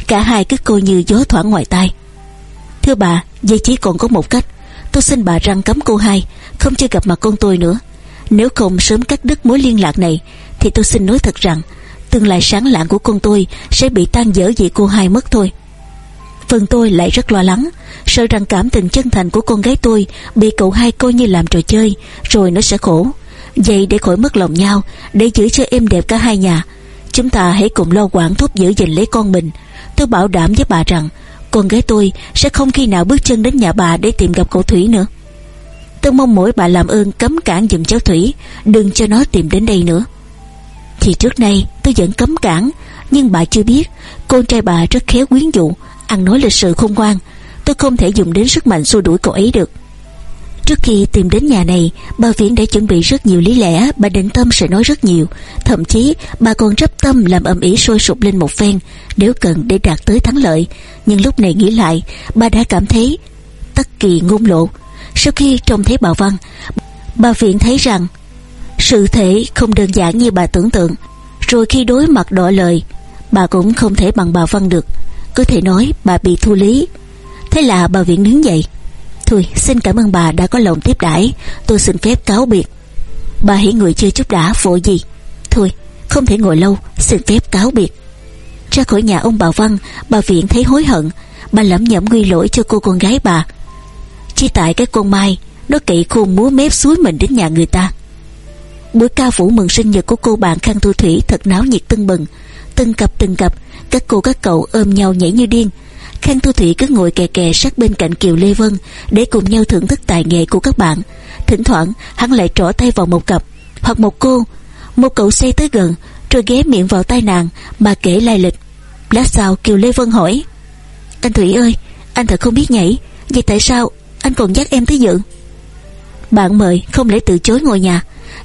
Cả hai cứ coi như gió thoảng ngoài tai. Thưa bà Vậy chỉ còn có một cách. Tôi xin bà răng cấm cô hai, Không cho gặp mặt con tôi nữa. Nếu không sớm cắt đứt mối liên lạc này, Thì tôi xin nói thật rằng Tương lai sáng lạng của con tôi Sẽ bị tan dở vì cô hai mất thôi. Phần tôi lại rất lo lắng, Sợ rằng cảm tình chân thành của con gái tôi Bị cậu hai coi như làm trò chơi, Rồi nó sẽ khổ. Vậy để khỏi mất lòng nhau, Để giữ cho êm đẹp cả hai nhà, Chúng ta hãy cùng lo quản thúc giữ gìn lấy con mình. Tôi bảo đảm với bà rằng, con gái tôi sẽ không khi nào bước chân đến nhà bà để tìm gặp cậu Thủy nữa. Tôi mong mỗi bà làm ơn cấm cản dùm cháu Thủy, Đừng cho nó tìm đến đây nữa. Thì trước nay tôi vẫn cấm cản, Nhưng bà chưa biết Con trai bà rất khéo quyến dụ Ăn nói lịch sự khôn ngoan. Tôi không thể dùng đến sức mạnh xua đuổi cậu ấy được. Trước khi tìm đến nhà này, Bà Viễn đã chuẩn bị rất nhiều lý lẽ, Bà định tâm sẽ nói rất nhiều. Thậm chí, bà còn rất tâm làm âm ý sôi sục lên một phen, Nếu cần để đạt tới thắng lợi. Nhưng lúc này nghĩ lại, Bà đã cảm thấy tất kỳ ngôn lộ. Sau khi trông thấy bà Văn, Bà Viễn thấy rằng sự thể không đơn giản như bà tưởng tượng. Rồi khi đối mặt đỏ lời, Bà cũng không thể bằng bà Văn được. Có thể nói bà bị thu lý. Thế là bà viện đứng dậy. Thôi, xin cảm ơn bà đã có lòng tiếp đãi. Tôi xin phép cáo biệt. Bà hãy ngồi chơi chút đã, vội gì? Thôi, không thể ngồi lâu, Xin phép cáo biệt. Ra khỏi nhà ông bà Văn, Bà Viện thấy hối hận. Bà lẩm nhẩm quy lỗi cho cô con gái bà. Chỉ tại cái con Mai, Nó cậy khôn múa mép suối mình đến nhà người ta. Buổi ca vũ mừng sinh nhật của cô bạn Khang Thu Thủy Thật náo nhiệt tưng bừng. Từng cặp từng cặp Các cô các cậu ôm nhau nhảy như điên. Khang Thu Thủy cứ ngồi kè kè sát bên cạnh Kiều Lê Vân để cùng nhau thưởng thức tài nghệ của các bạn. Thỉnh thoảng hắn lại trỏ tay vào một cặp. Hoặc một cô, một cậu xây tới gần rồi ghé miệng vào tai nàng mà kể lai lịch. Lát sau Kiều Lê Vân hỏi Anh Thủy ơi, anh thật không biết nhảy. Vậy tại sao anh còn dắt em tới dự? Bạn mời không lẽ từ chối ngồi nhà?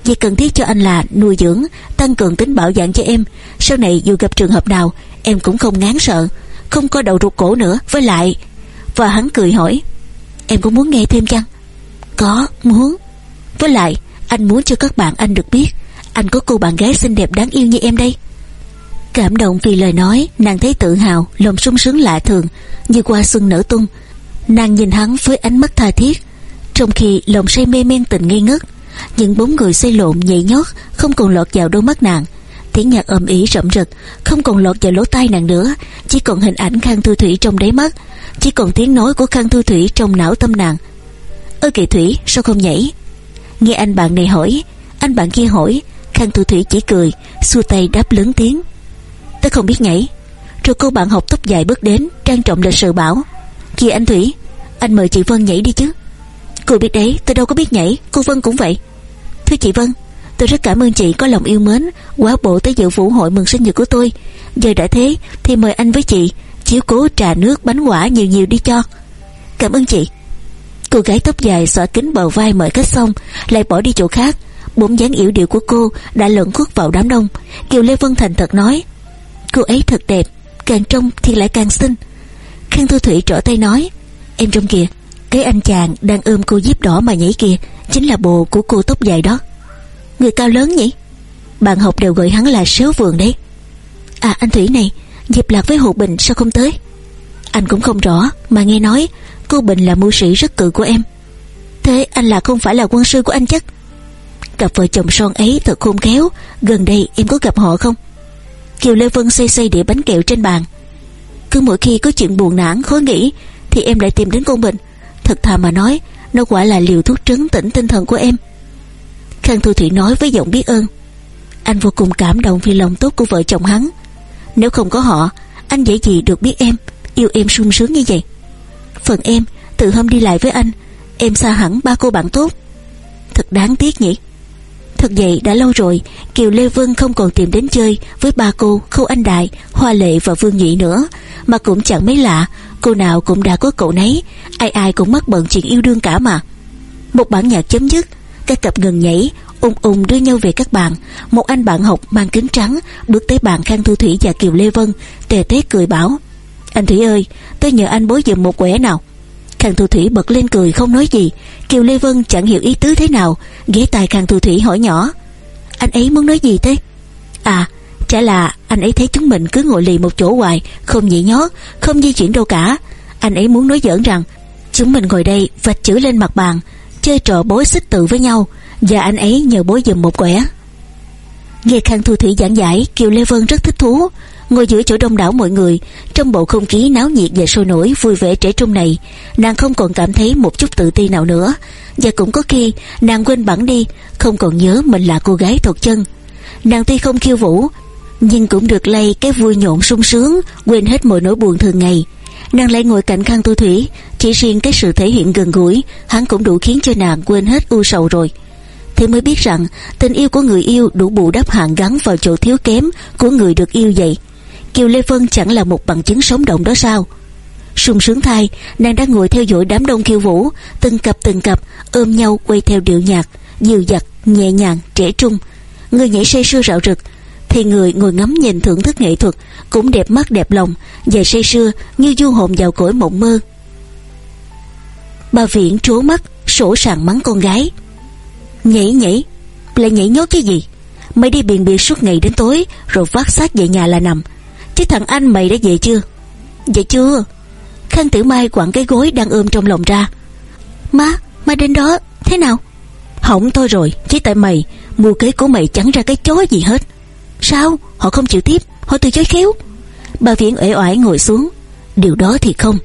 Việc cần thiết cho anh là nuôi dưỡng, Tăng cường tính bảo dạng cho em. Sau này dù gặp trường hợp nào, Em cũng không ngán sợ, Không có đầu ruột cổ nữa. Với lại, Và hắn cười hỏi, Em có muốn nghe thêm chăng? Có, muốn. Với lại, anh muốn cho các bạn anh được biết, Anh có cô bạn gái xinh đẹp đáng yêu như em đây. Cảm động vì lời nói, Nàng thấy tự hào, Lòng sung sướng lạ thường. Như qua xuân nở tung, Nàng nhìn hắn với ánh mắt tha thiết, Trong khi lòng say mê men tình ngây ngất. Những bóng người xây lộn, nhảy nhót, Không còn lọt vào đôi mắt nàng. Tiếng nhạc ầm ĩ rậm rực, Không còn lọt vào lỗ tai nàng nữa. Chỉ còn hình ảnh Khang Thu Thủy trong đáy mắt, Chỉ còn tiếng nói của Khang Thu Thủy trong não tâm nàng. Ơ kỳ Thủy, sao không nhảy? Nghe anh bạn này hỏi, Anh bạn kia hỏi, Khang Thu Thủy chỉ cười, Xua tay đáp lớn tiếng. Tôi không biết nhảy. Rồi cô bạn học tóc dài bước đến, Trang trọng lịch sự bảo. Kìa anh Thủy, Anh mời chị Vân nhảy đi chứ. Cô biết đấy, tôi đâu có biết nhảy, Cô Vân cũng vậy. Thưa chị Vân, Tôi rất cảm ơn chị có lòng yêu mến, Quá bộ tới dự vũ hội mừng sinh nhật của tôi. Giờ đã thế, thì mời anh với chị, Chiếu cố trà nước, bánh quả nhiều nhiều đi cho. Cảm ơn chị. Cô gái tóc dài xõa kính bờ vai mời khách xong, Lại bỏ đi chỗ khác. Bốn dáng yểu điệu của cô đã lẫn khuất vào đám đông. Kiều Lê Vân thành thật nói, Cô ấy thật đẹp, Càng trông thì lại càng xinh. Khang Thu Thủy trở tay nói, Em trông kìa cái anh chàng đang ôm cô díp đỏ mà nhảy kìa, Chính là bồ của cô tóc dài đó. Người cao lớn nhỉ? Bạn học đều gọi hắn là sếu vườn đấy. À anh Thủy này, Diệp Lạc với Hồ Bình sao không tới? Anh cũng không rõ, Mà nghe nói cô Bình là mưu sĩ rất cự của em. Thế anh là không phải là quân sư của anh chắc? Cặp vợ chồng son ấy thật khôn khéo, Gần đây em có gặp họ không? Kiều Lê Vân xây xây đĩa bánh kẹo trên bàn. Cứ mỗi khi có chuyện buồn nản, khó nghĩ, Thì em lại tìm đến cô Bình. Thật thà mà nói, Nó quả là liều thuốc trấn tĩnh tinh thần của em. Khang Thu Thủy nói với giọng biết ơn. Anh vô cùng cảm động vì lòng tốt của vợ chồng hắn. Nếu không có họ, Anh dễ gì được biết em, Yêu em sung sướng như vậy. Phần em, từ hôm đi lại với anh, Em xa hẳn ba cô bạn tốt. Thật đáng tiếc nhỉ. Thật vậy đã lâu rồi, Kiều Lê Vân không còn tìm đến chơi Với ba cô Khâu Anh Đại, Hoa Lệ và Vương Nhị nữa, Mà cũng chẳng mấy lạ Cô nào cũng đã có cậu nấy. Ai ai cũng mắc bận chuyện yêu đương cả mà. Một bản nhạc chấm dứt, Các cặp ngừng nhảy, ung ung đưa nhau về các bạn Một anh bạn học mang kính trắng Bước tới bàn Khang Thu Thủy và Kiều Lê Vân, Tề tế cười bảo, Anh Thủy ơi, tôi nhờ anh bối giùm một quẻ nào. Khang Thu Thủy bật lên cười không nói gì. Kiều Lê Vân chẳng hiểu ý tứ thế nào, Ghé tai Khang Thu Thủy hỏi nhỏ, Anh ấy muốn nói gì thế? À chả là anh ấy thấy chúng mình cứ ngồi lì một chỗ hoài, Không nhảy nhót, Không di chuyển đâu cả. Anh ấy muốn nói giỡn rằng, Chúng mình ngồi đây vạch chữ lên mặt bàn, Chơi trò bối xích tự với nhau, Và anh ấy nhờ bối dùm một quẻ. Nghe Khang Thu Thủy giảng giải, Kiều Lê Vân rất thích thú. Ngồi giữa chỗ đông đảo mọi người, Trong bầu không khí náo nhiệt và sôi nổi, Vui vẻ trẻ trung này, Nàng không còn cảm thấy một chút tự ti nào nữa. Và cũng có khi, nàng quên bẵng đi, Không còn nhớ mình là cô gái thuộc chân. Nàng tuy không khiêu vũ nhưng cũng được lây cái vui nhộn sung sướng Quên hết mọi nỗi buồn thường ngày. Nàng lại ngồi cạnh khang tu thủy Chỉ riêng cái sự thể hiện gần gũi Hắn cũng đủ khiến cho nàng quên hết u sầu rồi. Thì mới biết rằng Tình yêu của người yêu đủ bù đắp hạn gắn vào chỗ thiếu kém Của người được yêu vậy Kiều Lê Vân chẳng là một bằng chứng sống động đó sao? Sung sướng thay Nàng đang ngồi theo dõi đám đông khiêu vũ Từng cặp từng cặp ôm nhau quay theo điệu nhạc Dịu dặt, nhẹ nhàng, trẻ trung. Người nhảy say sưa rạo rực thì người ngồi ngắm nhìn thưởng thức nghệ thuật Cũng đẹp mắt đẹp lòng Và say sưa như du hồn vào cõi mộng mơ. Bà Viễn trố mắt Sổ sàng mắng con gái. Nhảy nhảy Lại nhảy nhót cái gì? Mày đi biền biệt suốt ngày đến tối Rồi vác xác về nhà là nằm. Chứ thằng anh mày đã về chưa? Về chưa? Khang Tử Mai quẳng cái gối đang ôm trong lòng ra. Má, má đến đó Thế nào? Hỏng thôi rồi, chỉ tại mày Mua kế của mày chẳng ra cái chó gì hết. Sao, họ không chịu tiếp. Họ từ chối khéo. Bà Viễn uể oải ngồi xuống. Điều đó thì không.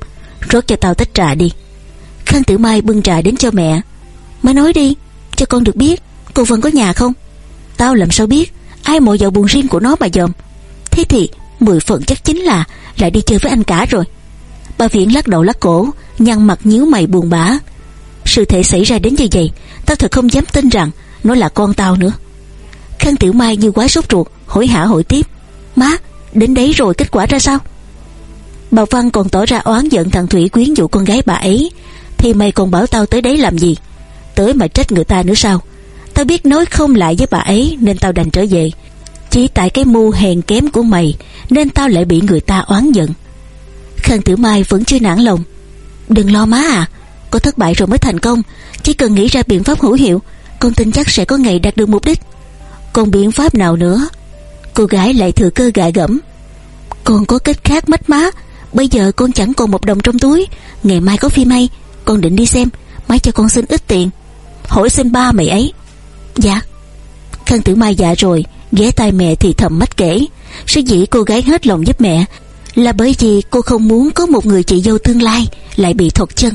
Rót cho tao tách trà đi. Khang Tử Mai bưng trà đến cho mẹ. Má nói đi, cho con được biết Cô Vân có nhà không? Tao làm sao biết? Ai mộ vào buồn riêng của nó mà dòm? Thế thì mười phần chắc chính là lại đi chơi với anh cả rồi. Bà viễn lắc đầu lắc cổ nhăn mặt nhíu mày buồn bã. Sự thể xảy ra đến như vậy tao thật không dám tin rằng nó là con tao nữa. Khang tiểu mai như quá sốt ruột hối hả hỏi tiếp má, đến đấy rồi kết quả ra sao? Bà văn còn tỏ ra oán giận thằng thủy quyến dụ con gái bà ấy. Thì mày còn bảo tao tới đấy làm gì? Tới mà trách người ta nữa sao? Tao biết nói không lại với bà ấy Nên tao đành trở về. Chỉ tại cái mưu hèn kém của mày Nên tao lại bị người ta oán giận. Khang Tử Mai vẫn chưa nản lòng. Đừng lo má à có thất bại rồi mới thành công. Chỉ cần nghĩ ra biện pháp hữu hiệu, Con tin chắc sẽ có ngày đạt được mục đích. Còn biện pháp nào nữa? Cô gái lại thừa cơ gạ gẫm. Con có cách khác mất má. Bây giờ con chẳng còn một đồng trong túi. Ngày mai có phim hay. Con định đi xem. Má cho con xin ít tiền. Hỏi xin ba mày ấy. Dạ. Khang tử mai dạ rồi. Ghé tai mẹ thì thầm mách kể. Sư dĩ cô gái hết lòng giúp mẹ Là bởi vì cô không muốn có một người chị dâu tương lai Lại bị thột chân.